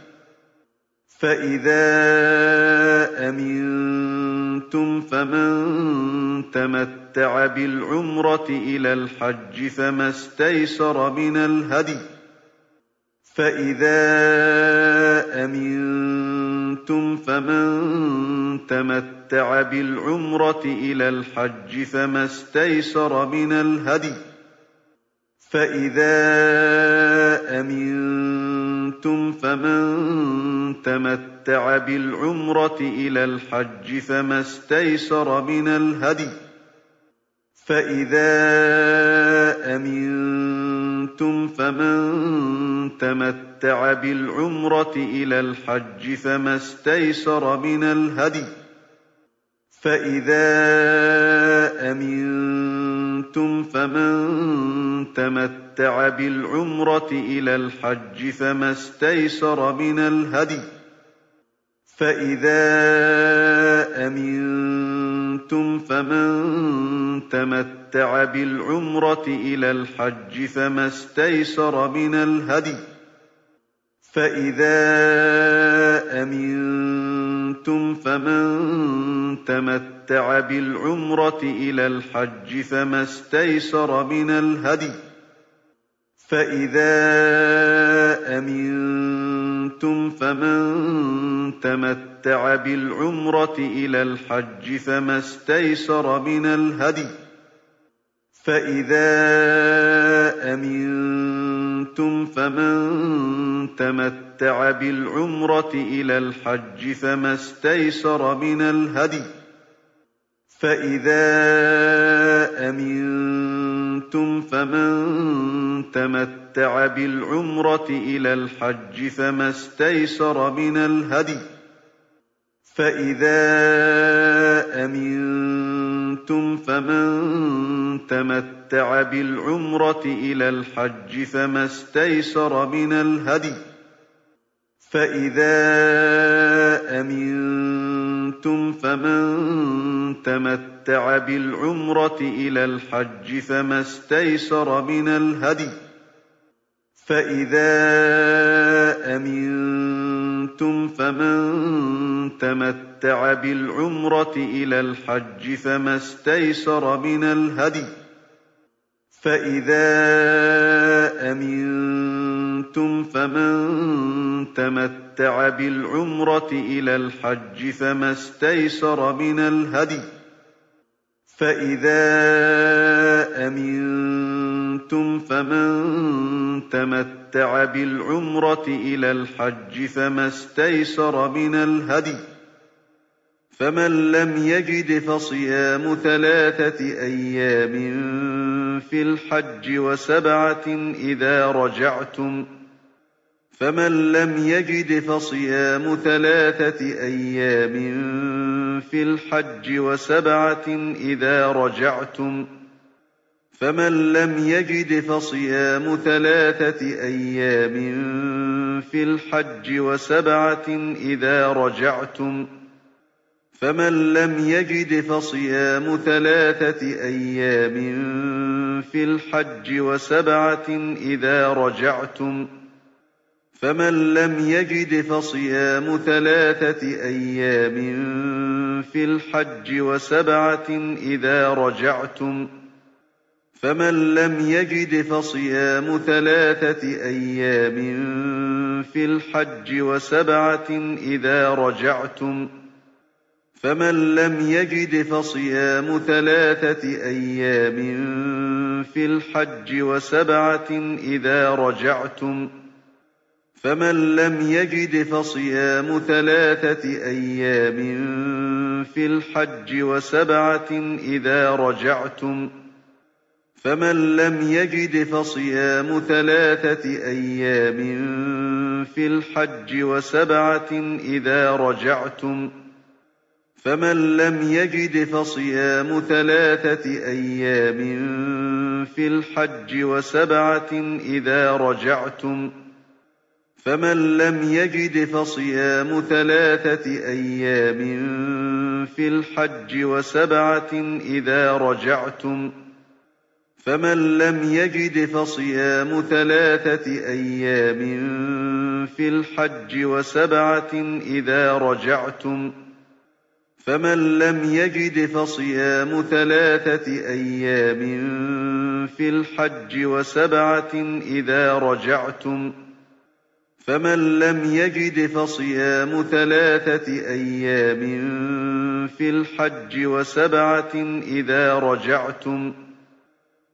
فَإِذَا أَمِنتُمْ فَمَن تَمَتَّعَ بِالْعُمْرَةِ إِلَى الْحَجِّ فَمَا اسْتَيْسَرَ مِنَ الْهَدْيِ ۚ فَإِذَا أَمِنتُمْ فَمَن تَمَتَّعَ بِالْعُمْرَةِ إِلَى الْحَجِّ فَمَا اسْتَيْسَرَ مِنَ الْهَدْيِ ۚ فَإِذَا أَمِنتُمْ فَمَن تَمَتَّعَ بِالْعُمْرَةِ إِلَى الْحَجِّ فَمَا اسْتَيْسَرَ مِنَ الْهَدْيِ ۚ فَإِذَا أَمِنتُمْ فَمَن تَمَتَّعَ تَمَتَّعَ بِالْعُمْرَةِ إِلَى الْحَجِّ فَمَا اسْتَيْسَرَ مِنَ الْهَدْيِ ۖ فَإِذَا أَمِنتُمْ فَمَن تَمَتَّعَ بِالْعُمْرَةِ إِلَى الْحَجِّ فَمَا اسْتَيْسَرَ مِنَ الْهَدْيِ ۖ فَإِذَا أَمِنتُمْ فَمَن تَمَتَّعَ بِالْعُمْرَةِ إِلَى الْحَجِّ فَمَا اسْتَيْسَرَ مِنَ الْهَدْيِ ۖ فَإِذَا أَمِنتُمْ فَمَن تَمَتَّعَ بِالْعُمْرَةِ إِلَى الْحَجِّ فَمَا اسْتَيْسَرَ مِنَ الْهَدْيِ ۖ فَإِذَا أَمِنتُمْ فَمَن تَمَتَّعَ بِالْعُمْرَةِ إِلَى الْحَجِّ فَمَا اسْتَيْسَرَ مِنَ الْهَدْيِ ۖ فَإِذَا أَمِنتُمْ فَمَن تَمَتَّعَ بِالْعُمْرَةِ إِلَى الْحَجِّ فَمَا اسْتَيْسَرَ مِنَ الْهَدْيِ ۖ فَإِذَا أَمِنتُمْ فَمَن تَمَتَّعَ بِالْعُمْرَةِ إِلَى الْحَجِّ فَمَا اسْتَيْسَرَ مِنَ الْهَدْيِ ۖ فَإِذَا أَمِنتُمْ فَمَن تَمَتَّعَ بِالْعُمْرَةِ إِلَى الْحَجِّ فَمَا اسْتَيْسَرَ مِنَ الْهَدْيِ ۖ فَإِذَا أَمِنتُمْ فَمَن تَمَتَّعَ بِالْعُمْرَةِ إِلَى الْحَجِّ فَمَا اسْتَيْسَرَ مِنَ الْهَدْيِ ۖ فَإِذَا أَمِنتُمْ فَمَن تَمَتَّعَ بِالْعُمْرَةِ إِلَى الْحَجِّ فَمَا اسْتَيْسَرَ مِنَ الْهَدْيِ ۖ فَإِذَا أَمِنتُمْ فَمَن تَمَتَّعَ بِالْعُمْرَةِ إِلَى الْحَجِّ فَمَا اسْتَيْسَرَ مِنَ الْهَدْيِ ۖ فَإِذَا أَمِنتُمْ فَمَن تَمَتَّعَ بِالْعُمْرَةِ إِلَى الْحَجِّ فَمَا اسْتَيْسَرَ مِنَ الْهَدْيِ ۖ فَمَن لَّمْ يَجِدْ فَصِيَامُ ثَلَاثَةِ أَيَّامٍ فِي الْحَجِّ وَسَبْعَةٍ إِذَا رَجَعْتُمْ ۗ فَمَن لَّمْ يَجِدْ فَصِيَامُ ثَلَاثَةِ أَيَّامٍ فِي الْحَجِّ وَسَبْعَةٍ إِذَا رَجَعْتُمْ ۗ فَمَن لَّمْ يَجِدْ فَصِيَامُ ثَلَاثَةِ أَيَّامٍ فِي الْحَجِّ وَسَبْعَةٍ إِذَا رَجَعْتُمْ ۗ فَمَن لَّمْ يَجِدْ فَصِيَامُ ثَلَاثَةِ أَيَّامٍ فِي الْحَجِّ وَسَبْعَةٍ إِذَا رَجَعْتُمْ ۗ فَمَن لَّمْ يَجِدْ فَصِيَامُ ثَلَاثَةِ أَيَّامٍ فِي الْحَجِّ وَسَبْعَةٍ إِذَا رَجَعْتُمْ ۗ فَمَن لَّمْ يَجِدْ فَصِيَامُ ثَلَاثَةِ أَيَّامٍ فِي الْحَجِّ وَسَبْعَةٍ إِذَا رَجَعْتُمْ ۗ فَمَن لَّمْ يَجِدْ فَصِيَامُ ثَلَاثَةِ أَيَّامٍ فِي الْحَجِّ وَسَبْعَةٍ إِذَا رَجَعْتُمْ ۗ فَمَن لَّمْ يَجِدْ فَصِيَامُ ثَلَاثَةِ أَيَّامٍ فِي الْحَجِّ وَسَبْعَةٍ إِذَا رَجَعْتُمْ ۗ فَمَن لَّمْ يَجِدْ فَصِيَامُ ثَلَاثَةِ أَيَّامٍ فِي الْحَجِّ وَسَبْعَةٍ إِذَا رَجَعْتُمْ ۗ فَمَن لَّمْ يَجِدْ فَصِيَامُ ثَلَاثَةِ أَيَّامٍ فِي الْحَجِّ وَسَبْعَةٍ إِذَا رَجَعْتُمْ ۗ فَمَن لَّمْ يَجِدْ فَصِيَامُ ثَلَاثَةِ أَيَّامٍ فِي الْحَجِّ وَسَبْعَةٍ إِذَا رَجَعْتُمْ ۗ فَمَن لَّمْ يَجِدْ فَصِيَامُ ثَلَاثَةِ أَيَّامٍ فِي الْحَجِّ وَسَبْعَةٍ إِذَا رَجَعْتُمْ ۗ فَمَن لَّمْ يَجِدْ فَصِيَامُ ثَلَاثَةِ أَيَّامٍ فِي الْحَجِّ وَسَبْعَةٍ إِذَا رَجَعْتُمْ ۗ فَمَن لَّمْ يَجِدْ فَصِيَامُ ثَلَاثَةِ أَيَّامٍ فِي الْحَجِّ وَسَبْعَةٍ إِذَا رَجَعْتُمْ ۗ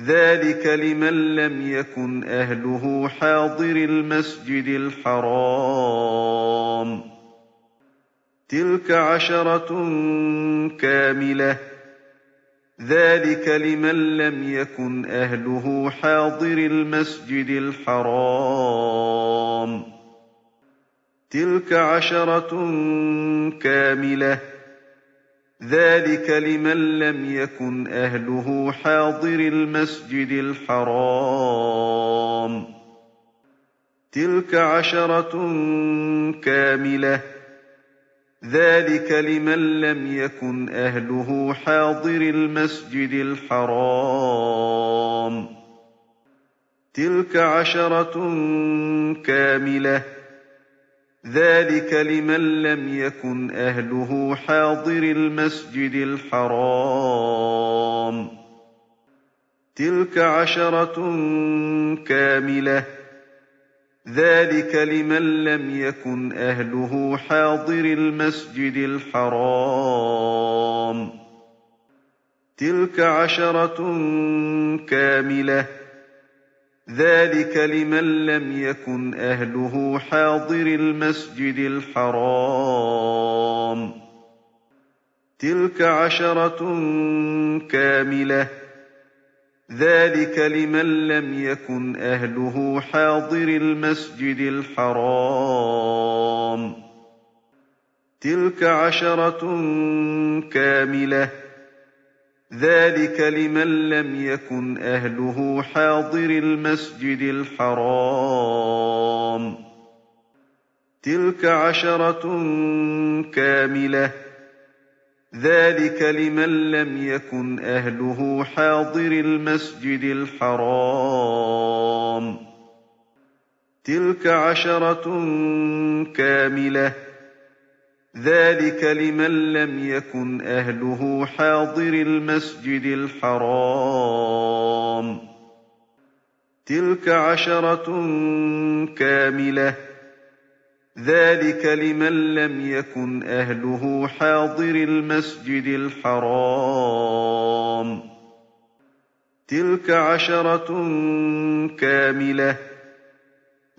ذَٰلِكَ لِمَن لَّمْ يَكُنْ أَهْلُهُ حَاضِرِي الْمَسْجِدِ الْحَرَامِ ۚ. تِلْكَ عَشَرَةٌ كَامِلَةٌ ۚ. ذَٰلِكَ لِمَن لَّمْ يَكُنْ أَهْلُهُ حَاضِرِي الْمَسْجِدِ الْحَرَامِ ۚ. تِلْكَ عَشَرَةٌ كَامِلَةٌ. ذَٰلِكَ لِمَن لَّمْ يَكُنْ أَهْلُهُ حَاضِرِي الْمَسْجِدِ الْحَرَامِ ۚ. تِلْكَ عَشَرَةٌ كَامِلَةٌ. ذَٰلِكَ لِمَن لَّمْ يَكُنْ أَهْلُهُ حَاضِرِي الْمَسْجِدِ الْحَرَامِ ۚ. تِلْكَ عَشَرَةٌ كَامِلَةٌ. ذَٰلِكَ لِمَن لَّمْ يَكُنْ أَهْلُهُ حَاضِرِي الْمَسْجِدِ الْحَرَامِ ۚ. تِلْكَ عَشَرَةٌ كَامِلَةٌ. ذَٰلِكَ لِمَن لَّمْ يَكُنْ أَهْلُهُ حَاضِرِي الْمَسْجِدِ الْحَرَامِ ۚ. تِلْكَ عَشَرَةٌ كَامِلَةٌ. ذَٰلِكَ لِمَن لَّمْ يَكُنْ أَهْلُهُ حَاضِرِي الْمَسْجِدِ الْحَرَامِ ۚ. تِلْكَ عَشَرَةٌ كَامِلَةٌ. ذَٰلِكَ لِمَن لَّمْ يَكُنْ أَهْلُهُ حَاضِرِي الْمَسْجِدِ الْحَرَامِ ۚ. تِلْكَ عَشَرَةٌ كَامِلَةٌ. ذَٰلِكَ لِمَن لَّمْ يَكُنْ أَهْلُهُ حَاضِرِي الْمَسْجِدِ الْحَرَامِ ۚ. تِلْكَ عَشَرَةٌ كَامِلَةٌ. ذَٰلِكَ لِمَن لَّمْ يَكُنْ أَهْلُهُ حَاضِرِي الْمَسْجِدِ الْحَرَامِ ۚ. تِلْكَ عَشَرَةٌ كَامِلَةٌ. ذَٰلِكَ لِمَن لَّمْ يَكُنْ أَهْلُهُ حَاضِرِي الْمَسْجِدِ الْحَرَامِ ۚ. تِلْكَ عَشَرَةٌ كَامِلَةٌ. ذَٰلِكَ لِمَن لَّمْ يَكُنْ أَهْلُهُ حَاضِرِي الْمَسْجِدِ الْحَرَامِ ۚ. تِلْكَ عَشَرَةٌ كَامِلَةٌ.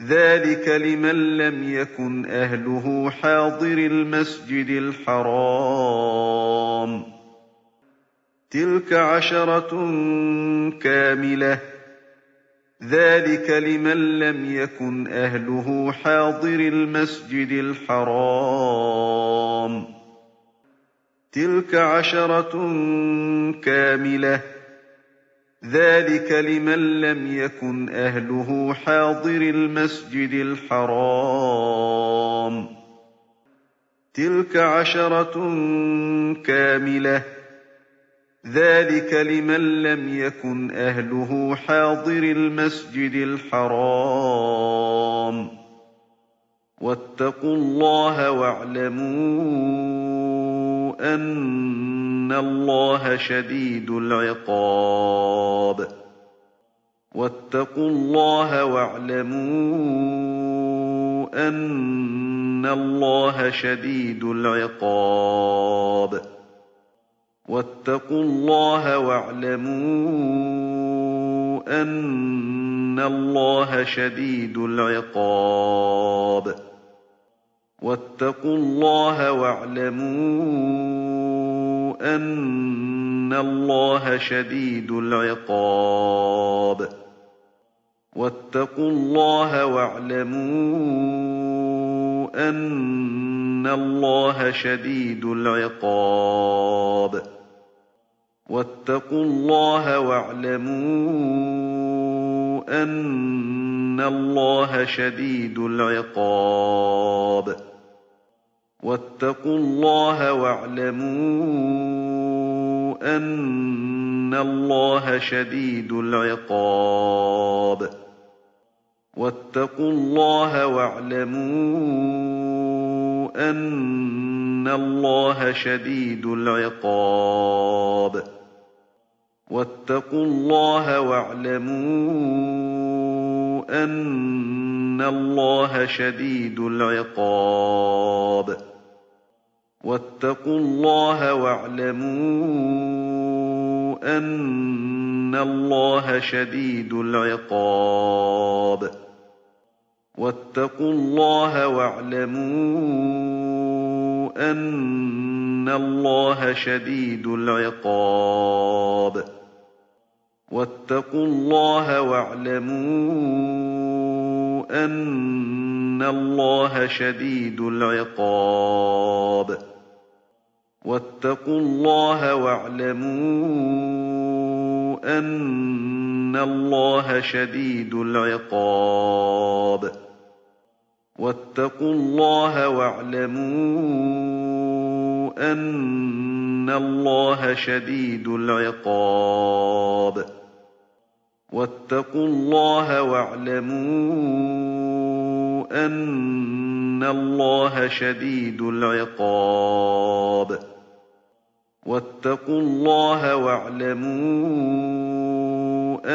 ذَٰلِكَ لِمَن لَّمْ يَكُنْ أَهْلُهُ حَاضِرِي الْمَسْجِدِ الْحَرَامِ ۚ. تِلْكَ عَشَرَةٌ كَامِلَةٌ. ذَٰلِكَ لِمَن لَّمْ يَكُنْ أَهْلُهُ حَاضِرِي الْمَسْجِدِ الْحَرَامِ ۚ. تِلْكَ عَشَرَةٌ كَامِلَةٌ. ذَٰلِكَ لِمَن لَّمْ يَكُنْ أَهْلُهُ حَاضِرِي الْمَسْجِدِ الْحَرَامِ ۚ. تِلْكَ عَشَرَةٌ كَامِلَةٌ. ذَٰلِكَ لِمَن لَّمْ يَكُنْ أَهْلُهُ حَاضِرِي الْمَسْجِدِ الْحَرَامِ ۚ. وَاتَّقُوا اللَّهَ وَاعْلَمُوا أَنَّ اللَّهَ شَدِيدُ الْعِقَابِ. وَاتَّقُوا اللَّهَ وَاعْلَمُوا أَنَّ اللَّهَ شَدِيدُ الْعِقَابِ. وَاتَّقُوا اللَّهَ وَاعْلَمُوا أَنَّ اللَّهَ شَدِيدُ الْعِقَابِ. وَاتَّقُوا اللَّهَ وَاعْلَمُوا أَنَّ اللَّهَ شَدِيدُ الْعِقَابِ. وَاتَّقُوا اللَّهَ وَاعْلَمُوا أَنَّ اللَّهَ شَدِيدُ الْعِقَابِ. وَاتَّقُوا اللَّهَ وَاعْلَمُوا أَنَّ اللَّهَ شَدِيدُ الْعِقَابِ. وَاتَّقُوا اللَّهَ وَاعْلَمُوا أَنَّ اللَّهَ شَدِيدُ الْعِقَابِ. وَاتَّقُوا اللَّهَ وَاعْلَمُوا أَنَّ اللَّهَ شَدِيدُ الْعِقَابِ. وَاتَّقُوا اللَّهَ وَاعْلَمُوا أَنَّ اللَّهَ شَدِيدُ الْعِقَابِ. واتقوا الله واعلموا أن الله شديد العقاب. واتقوا الله واعلموا أن الله شديد العقاب. واتقوا الله واعلموا أن الله شديد العقاب. واتقوا الله واعلموا أن الله شديد العقاب. واتقوا الله واعلموا أن الله شديد العقاب. واتقوا الله واعلموا أن الله شديد العقاب. واتقوا الله واعلموا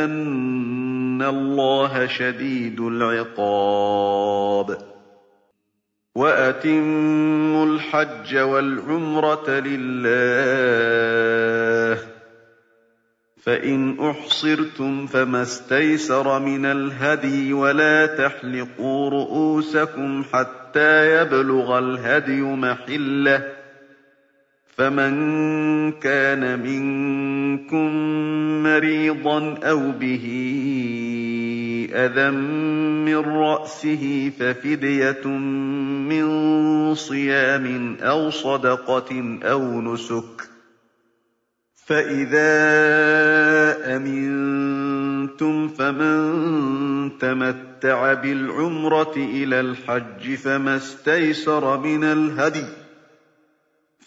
أن الله شديد العقاب. وأتموا الحج والعمرة لله. فإن أحصرتم فما استيسر من الهدي ولا تحلقوا رؤوسكم حتى يبلغ الهدي محله. فمن كان منكم مريضا أو به أذى من رأسه ففدية من صيام أو صدقة أو نسك فإذا أمنتم فمن تمتع بالعمرة إلى الحج فما استيسر من الهدي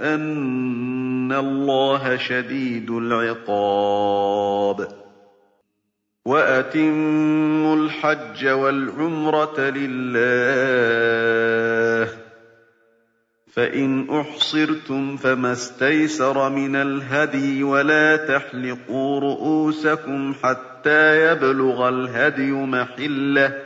أن الله شديد العقاب. وأتموا الحج والعمرة لله. فإن أحصرتم فما استيسر من الهدي ولا تحلقوا رؤوسكم حتى يبلغ الهدي محلة.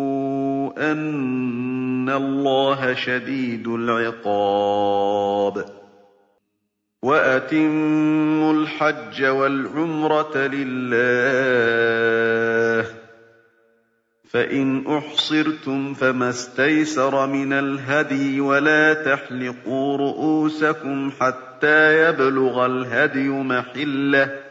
أن الله شديد العقاب. وأتموا الحج والعمرة لله. فإن أحصرتم فما استيسر من الهدي ولا تحلقوا رؤوسكم حتى يبلغ الهدي محلة.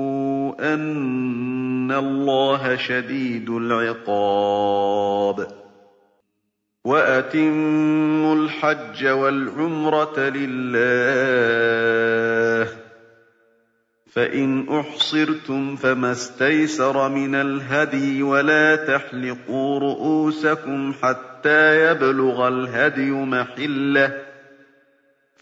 أَنَّ اللَّهَ شَدِيدُ الْعِقَابِ. وَأَتِمُّوا الْحَجَّ وَالْعُمْرَةَ لِلَّهِ. فَإِنْ أُحْصِرْتُمْ فَمَا اسْتَيْسَرَ مِنَ الْهَدْيِ ۖ وَلَا تَحْلِقُوا رُءُوسَكُمْ حَتَّىٰ يَبْلُغَ الْهَدْيُ مَحِلَّهُ ۚ.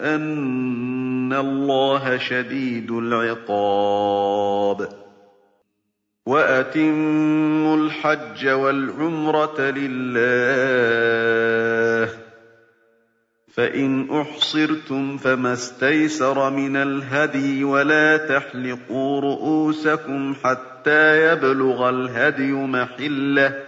أَنَّ اللَّهَ شَدِيدُ الْعِقَابِ. وَأَتِمُّوا الْحَجَّ وَالْعُمْرَةَ لِلَّهِ. فَإِنْ أُحْصِرْتُمْ فَمَا اسْتَيْسَرَ مِنَ الْهَدْيِ ۖ وَلَا تَحْلِقُوا رُءُوسَكُمْ حَتَّىٰ يَبْلُغَ الْهَدْيُ مَحِلَّهُ ۚ.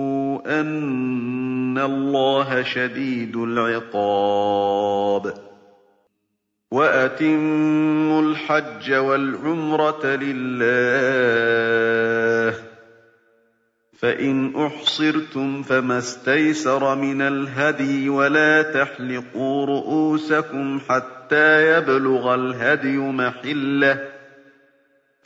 أَنَّ اللَّهَ شَدِيدُ الْعِقَابِ. وَأَتِمُّوا الْحَجَّ وَالْعُمْرَةَ لِلَّهِ. فَإِنْ أُحْصِرْتُمْ فَمَا اسْتَيْسَرَ مِنَ الْهَدْيِ ۖ وَلَا تَحْلِقُوا رُءُوسَكُمْ حَتَّىٰ يَبْلُغَ الْهَدْيُ مَحِلَّهُ ۚ.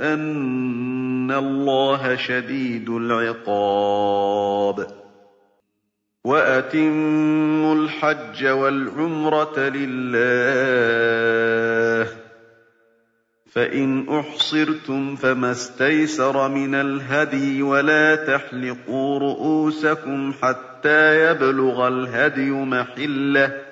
أَنَّ اللَّهَ شَدِيدُ الْعِقَابِ. وَأَتِمُّوا الْحَجَّ وَالْعُمْرَةَ لِلَّهِ. فَإِنْ أُحْصِرْتُمْ فَمَا اسْتَيْسَرَ مِنَ الْهَدْيِ ۖ وَلَا تَحْلِقُوا رُءُوسَكُمْ حَتَّىٰ يَبْلُغَ الْهَدْيُ مَحِلَّهُ ۚ.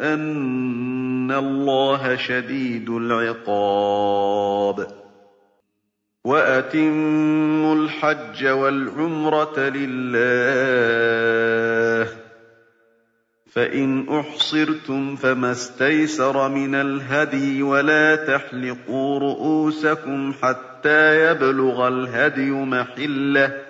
أَنَّ اللَّهَ شَدِيدُ الْعِقَابِ. وَأَتِمُّوا الْحَجَّ وَالْعُمْرَةَ لِلَّهِ. فَإِنْ أُحْصِرْتُمْ فَمَا اسْتَيْسَرَ مِنَ الْهَدْيِ ۖ وَلَا تَحْلِقُوا رُءُوسَكُمْ حَتَّىٰ يَبْلُغَ الْهَدْيُ مَحِلَّهُ ۚ.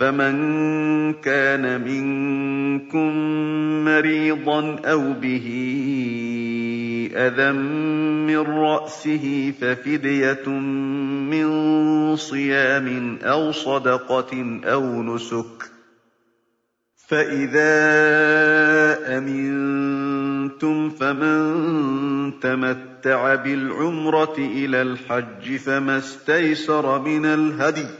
فَمَن كَانَ مِنكُم مَّرِيضًا أَوْ بِهِ أَذًى مِّن رَّأْسِهِ فَفِدْيَةٌ مِّن صِيَامٍ أَوْ صَدَقَةٍ أَوْ نُسُكٍ ۚ فَإِذَا أَمِنتُمْ فَمَن تَمَتَّعَ بِالْعُمْرَةِ إِلَى الْحَجِّ فَمَا اسْتَيْسَرَ مِنَ الْهَدْيِ ۖ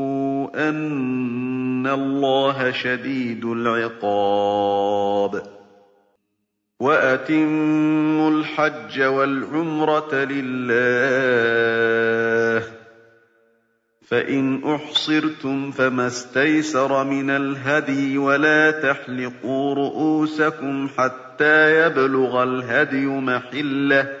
أَنَّ اللَّهَ شَدِيدُ الْعِقَابِ. وَأَتِمُّوا الْحَجَّ وَالْعُمْرَةَ لِلَّهِ. فإن أحصرتم فما استيسر من الهدي ولا تحلقوا رؤوسكم حتى يبلغ الهدي محلة.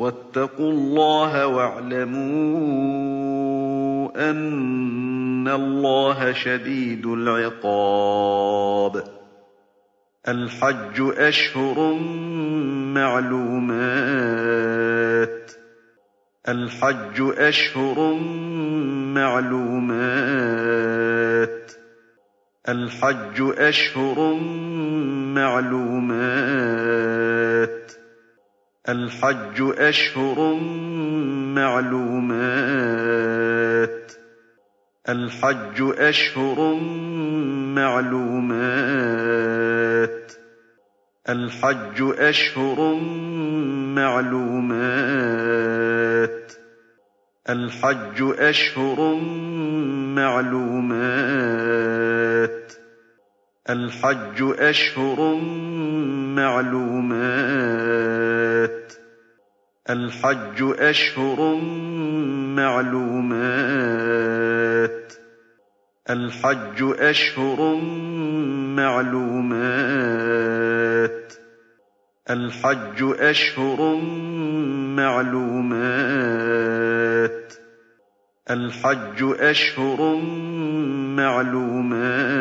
واتقوا الله واعلموا أن الله شديد العقاب. الحج أشهر معلومات. الحج أشهر معلومات. الحج أشهر معلومات. الحج أشهر معلومات. الحج أشهر معلومات. الحج أشهر معلومات. الحج أشهر معلومات. الحج أشهر معلومات. الحج أشهر معلومات. الحج أشهر معلومات. الحج أشهر معلومات. الحج أشهر معلومات.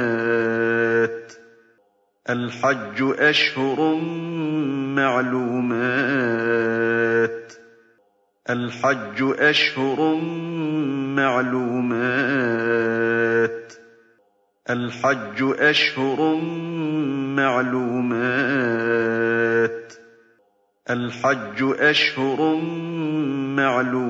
الحج أشهر معلومات. الحج أشهر معلومات. الحج أشهر معلومات. الحج أشهر معلومات.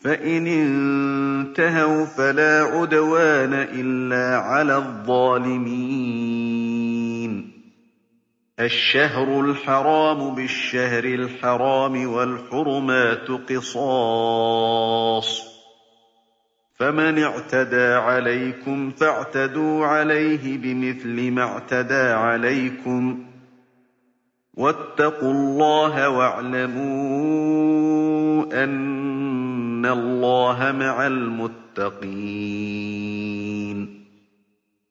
فإن انتهوا فلا عدوان إلا على الظالمين. الشهر الحرام بالشهر الحرام والحرمات قصاص. فمن اعتدى عليكم فاعتدوا عليه بمثل ما اعتدى عليكم. واتقوا الله واعلموا أن الله مع المتقين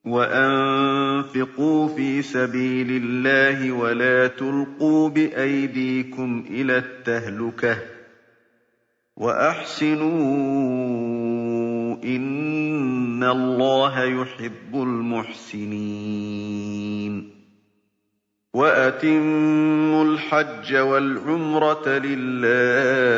وأنفقوا في سبيل الله ولا تلقوا بأيديكم إلى التهلكة وأحسنوا إن الله يحب المحسنين وأتموا الحج والعمرة لله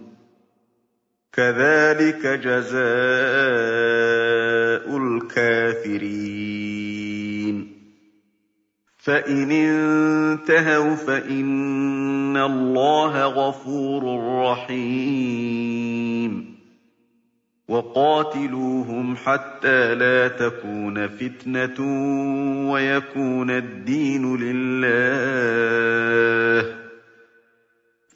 كَذَٰلِكَ جَزَاءُ الْكَافِرِينَ. فَإِنِ انتَهَوْا فَإِنَّ اللَّهَ غَفُورٌ رَّحِيمٌ. وَقَاتِلُوهُمْ حَتَّىٰ لَا تَكُونَ فِتْنَةٌ وَيَكُونَ الدِّينُ لِلَّهِ ۖ.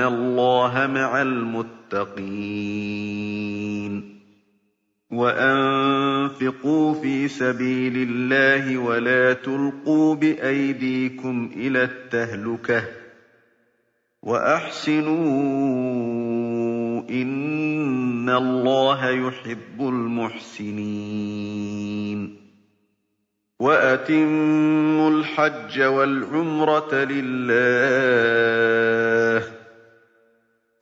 اللَّهَ مَعَ الْمُتَّقِينَ وَأَنفِقُوا فِي سَبِيلِ اللَّهِ وَلَا تُلْقُوا بِأَيْدِيكُمْ إِلَى التَّهْلُكَةِ ۛ وَأَحْسِنُوا ۛ إِنَّ اللَّهَ يُحِبُّ الْمُحْسِنِينَ وَأَتِمُّوا الْحَجَّ وَالْعُمْرَةَ لِلَّهِ ۚ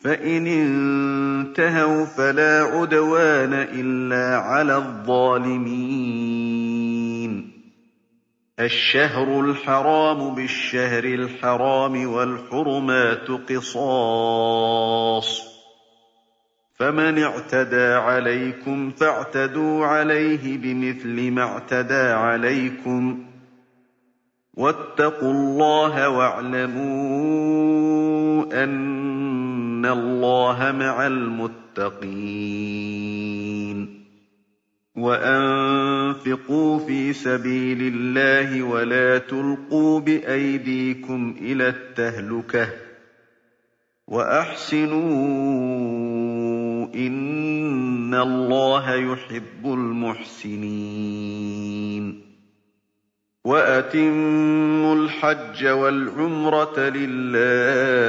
فإن انتهوا فلا عدوان إلا على الظالمين الشهر الحرام بالشهر الحرام والحرمات قصاص فمن اعتدى عليكم فاعتدوا عليه بمثل ما اعتدى عليكم واتقوا الله واعلموا أن الله مع المتقين وأنفقوا في سبيل الله ولا تلقوا بأيديكم إلى التهلكة وأحسنوا إن الله يحب المحسنين وأتموا الحج والعمرة لله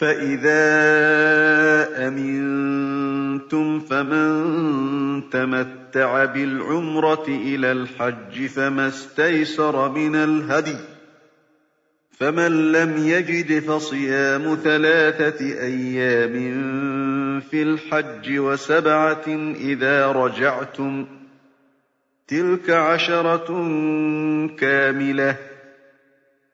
فإذا أمنتم فمن تمتع بالعمرة إلى الحج فما استيسر من الهدي فمن لم يجد فصيام ثلاثة أيام في الحج وسبعة إذا رجعتم تلك عشرة كاملة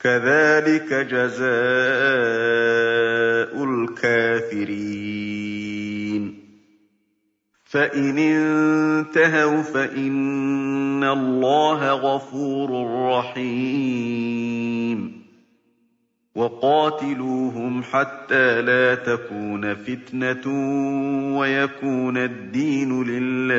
كَذَٰلِكَ جَزَاءُ الْكَافِرِينَ. فَإِنِ انتَهَوْا فَإِنَّ اللَّهَ غَفُورٌ رَّحِيمٌ. وَقَاتِلُوهُمْ حَتَّىٰ لَا تَكُونَ فِتْنَةٌ وَيَكُونَ الدِّينُ لِلَّهِ.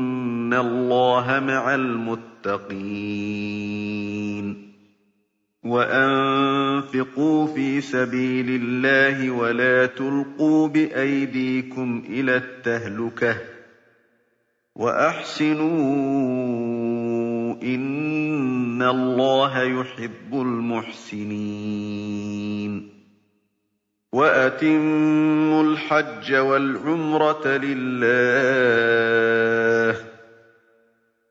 اللَّهَ مَعَ الْمُتَّقِينَ وَأَنفِقُوا فِي سَبِيلِ اللَّهِ وَلَا تُلْقُوا بِأَيْدِيكُمْ إِلَى التَّهْلُكَةِ ۛ وَأَحْسِنُوا ۛ إِنَّ اللَّهَ يُحِبُّ الْمُحْسِنِينَ وَأَتِمُّوا الْحَجَّ وَالْعُمْرَةَ لِلَّهِ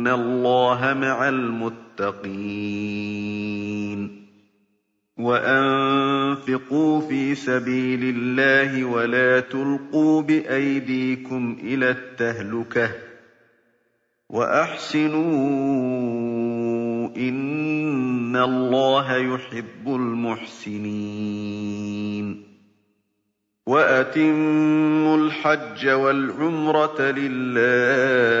إِنَّ اللَّهَ مَعَ الْمُتَّقِينَ وَأَنفِقُوا فِي سَبِيلِ اللَّهِ وَلَا تُلْقُوا بِأَيْدِيكُمْ إِلَى التَّهْلُكَةِ ۛ وَأَحْسِنُوا ۛ إِنَّ اللَّهَ يُحِبُّ الْمُحْسِنِينَ وَأَتِمُّوا الْحَجَّ وَالْعُمْرَةَ لِلَّهِ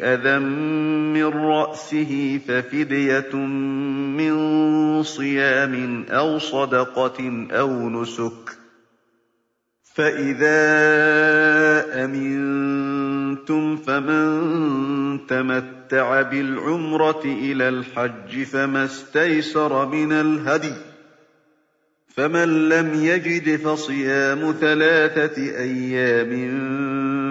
أذى من رأسه ففدية من صيام أو صدقة أو نسك. فإذا أمنتم فمن تمتع بالعمرة إلى الحج فما استيسر من الهدي. فمن لم يجد فصيام ثلاثة أيام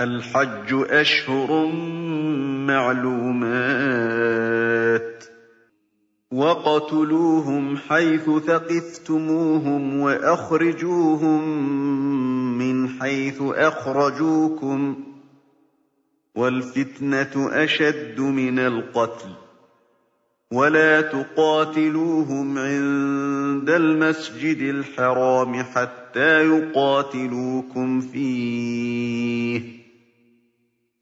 الحج أشهر معلومات. وَاقْتُلُوهُمْ حَيْثُ ثَقِفْتُمُوهُمْ وَأَخْرِجُوهُم مِّنْ حَيْثُ أَخْرَجُوكُمْ ۚ. وَالْفِتْنَةُ أَشَدُّ مِنَ الْقَتْلِ ۚ. وَلَا تُقَاتِلُوهُمْ عِندَ الْمَسْجِدِ الْحَرَامِ حَتَّىٰ يُقَاتِلُوكُمْ فِيهِ ۖ.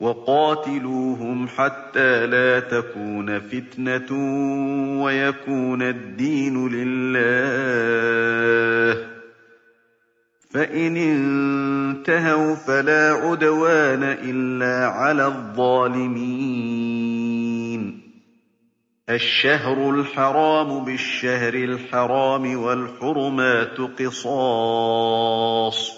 وَقَاتِلُوهُمْ حَتَّىٰ لَا تَكُونَ فِتْنَةٌ وَيَكُونَ الدِّينُ لِلَّهِ. فَإِنِ انتَهَوْا فَلَا عُدْوَانَ إِلَّا عَلَى الظَّالِمِينَ. الشَّهْرُ الْحَرَامُ بِالشَّهْرِ الْحَرَامِ وَالْحُرُمَاتُ قِصَاصٌ.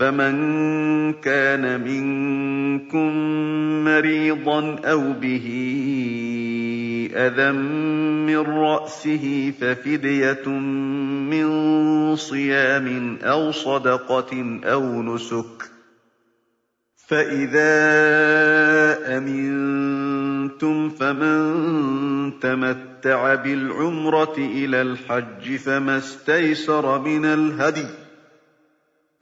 فمن كان منكم مريضا أو به أذى من رأسه ففدية من صيام أو صدقة أو نسك فإذا أمنتم فمن تمتع بالعمرة إلى الحج فما استيسر من الهدي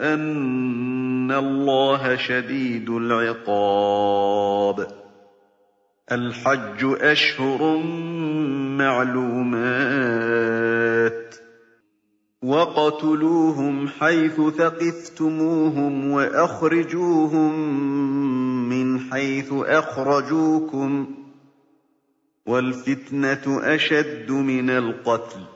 أن الله شديد العقاب. الحج أشهر معلومات. وَاقْتُلُوهُمْ حَيْثُ ثَقِفْتُمُوهُمْ وَأَخْرِجُوهُم مِّنْ حَيْثُ أَخْرَجُوكُمْ ۚ. وَالْفِتْنَةُ أَشَدُّ مِنَ الْقَتْلِ ۚ.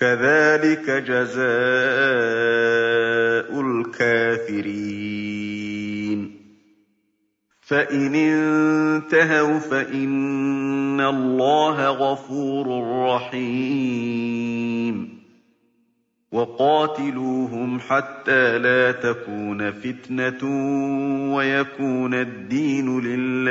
كذلك جزاء الكافرين. فإن انتهوا فإن الله غفور رحيم. وقاتلوهم حتى لا تكون فتنة ويكون الدين لله.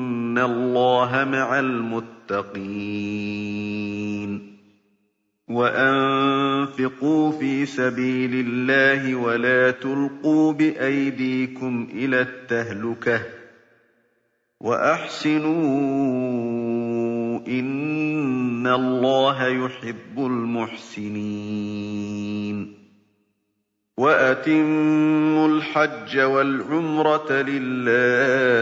الله مع المتقين وأنفقوا في سبيل الله ولا تلقوا بأيديكم إلى التهلكة وأحسنوا إن الله يحب المحسنين وأتموا الحج والعمرة لله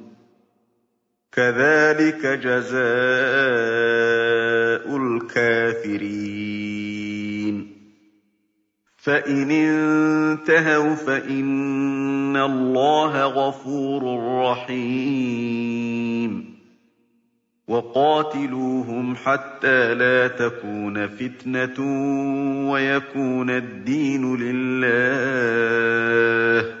كَذَٰلِكَ جَزَاءُ الْكَافِرِينَ. فَإِنِ انتَهَوْا فَإِنَّ اللَّهَ غَفُورٌ رَّحِيمٌ. وَقَاتِلُوهُمْ حَتَّىٰ لَا تَكُونَ فِتْنَةٌ وَيَكُونَ الدِّينُ لِلَّهِ.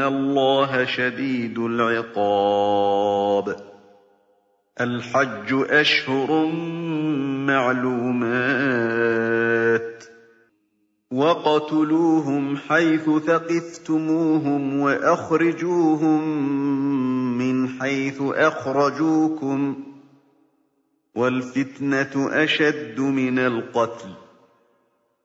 اللَّهَ شَدِيدُ الْعِقَابِ الْحَجُّ أَشْهُرٌ مَّعْلُومَاتٌ ۚ وَاقْتُلُوهُمْ حَيْثُ ثَقِفْتُمُوهُمْ وَأَخْرِجُوهُم مِّنْ حَيْثُ أَخْرَجُوكُمْ ۚ وَالْفِتْنَةُ أَشَدُّ مِنَ الْقَتْلِ ۚ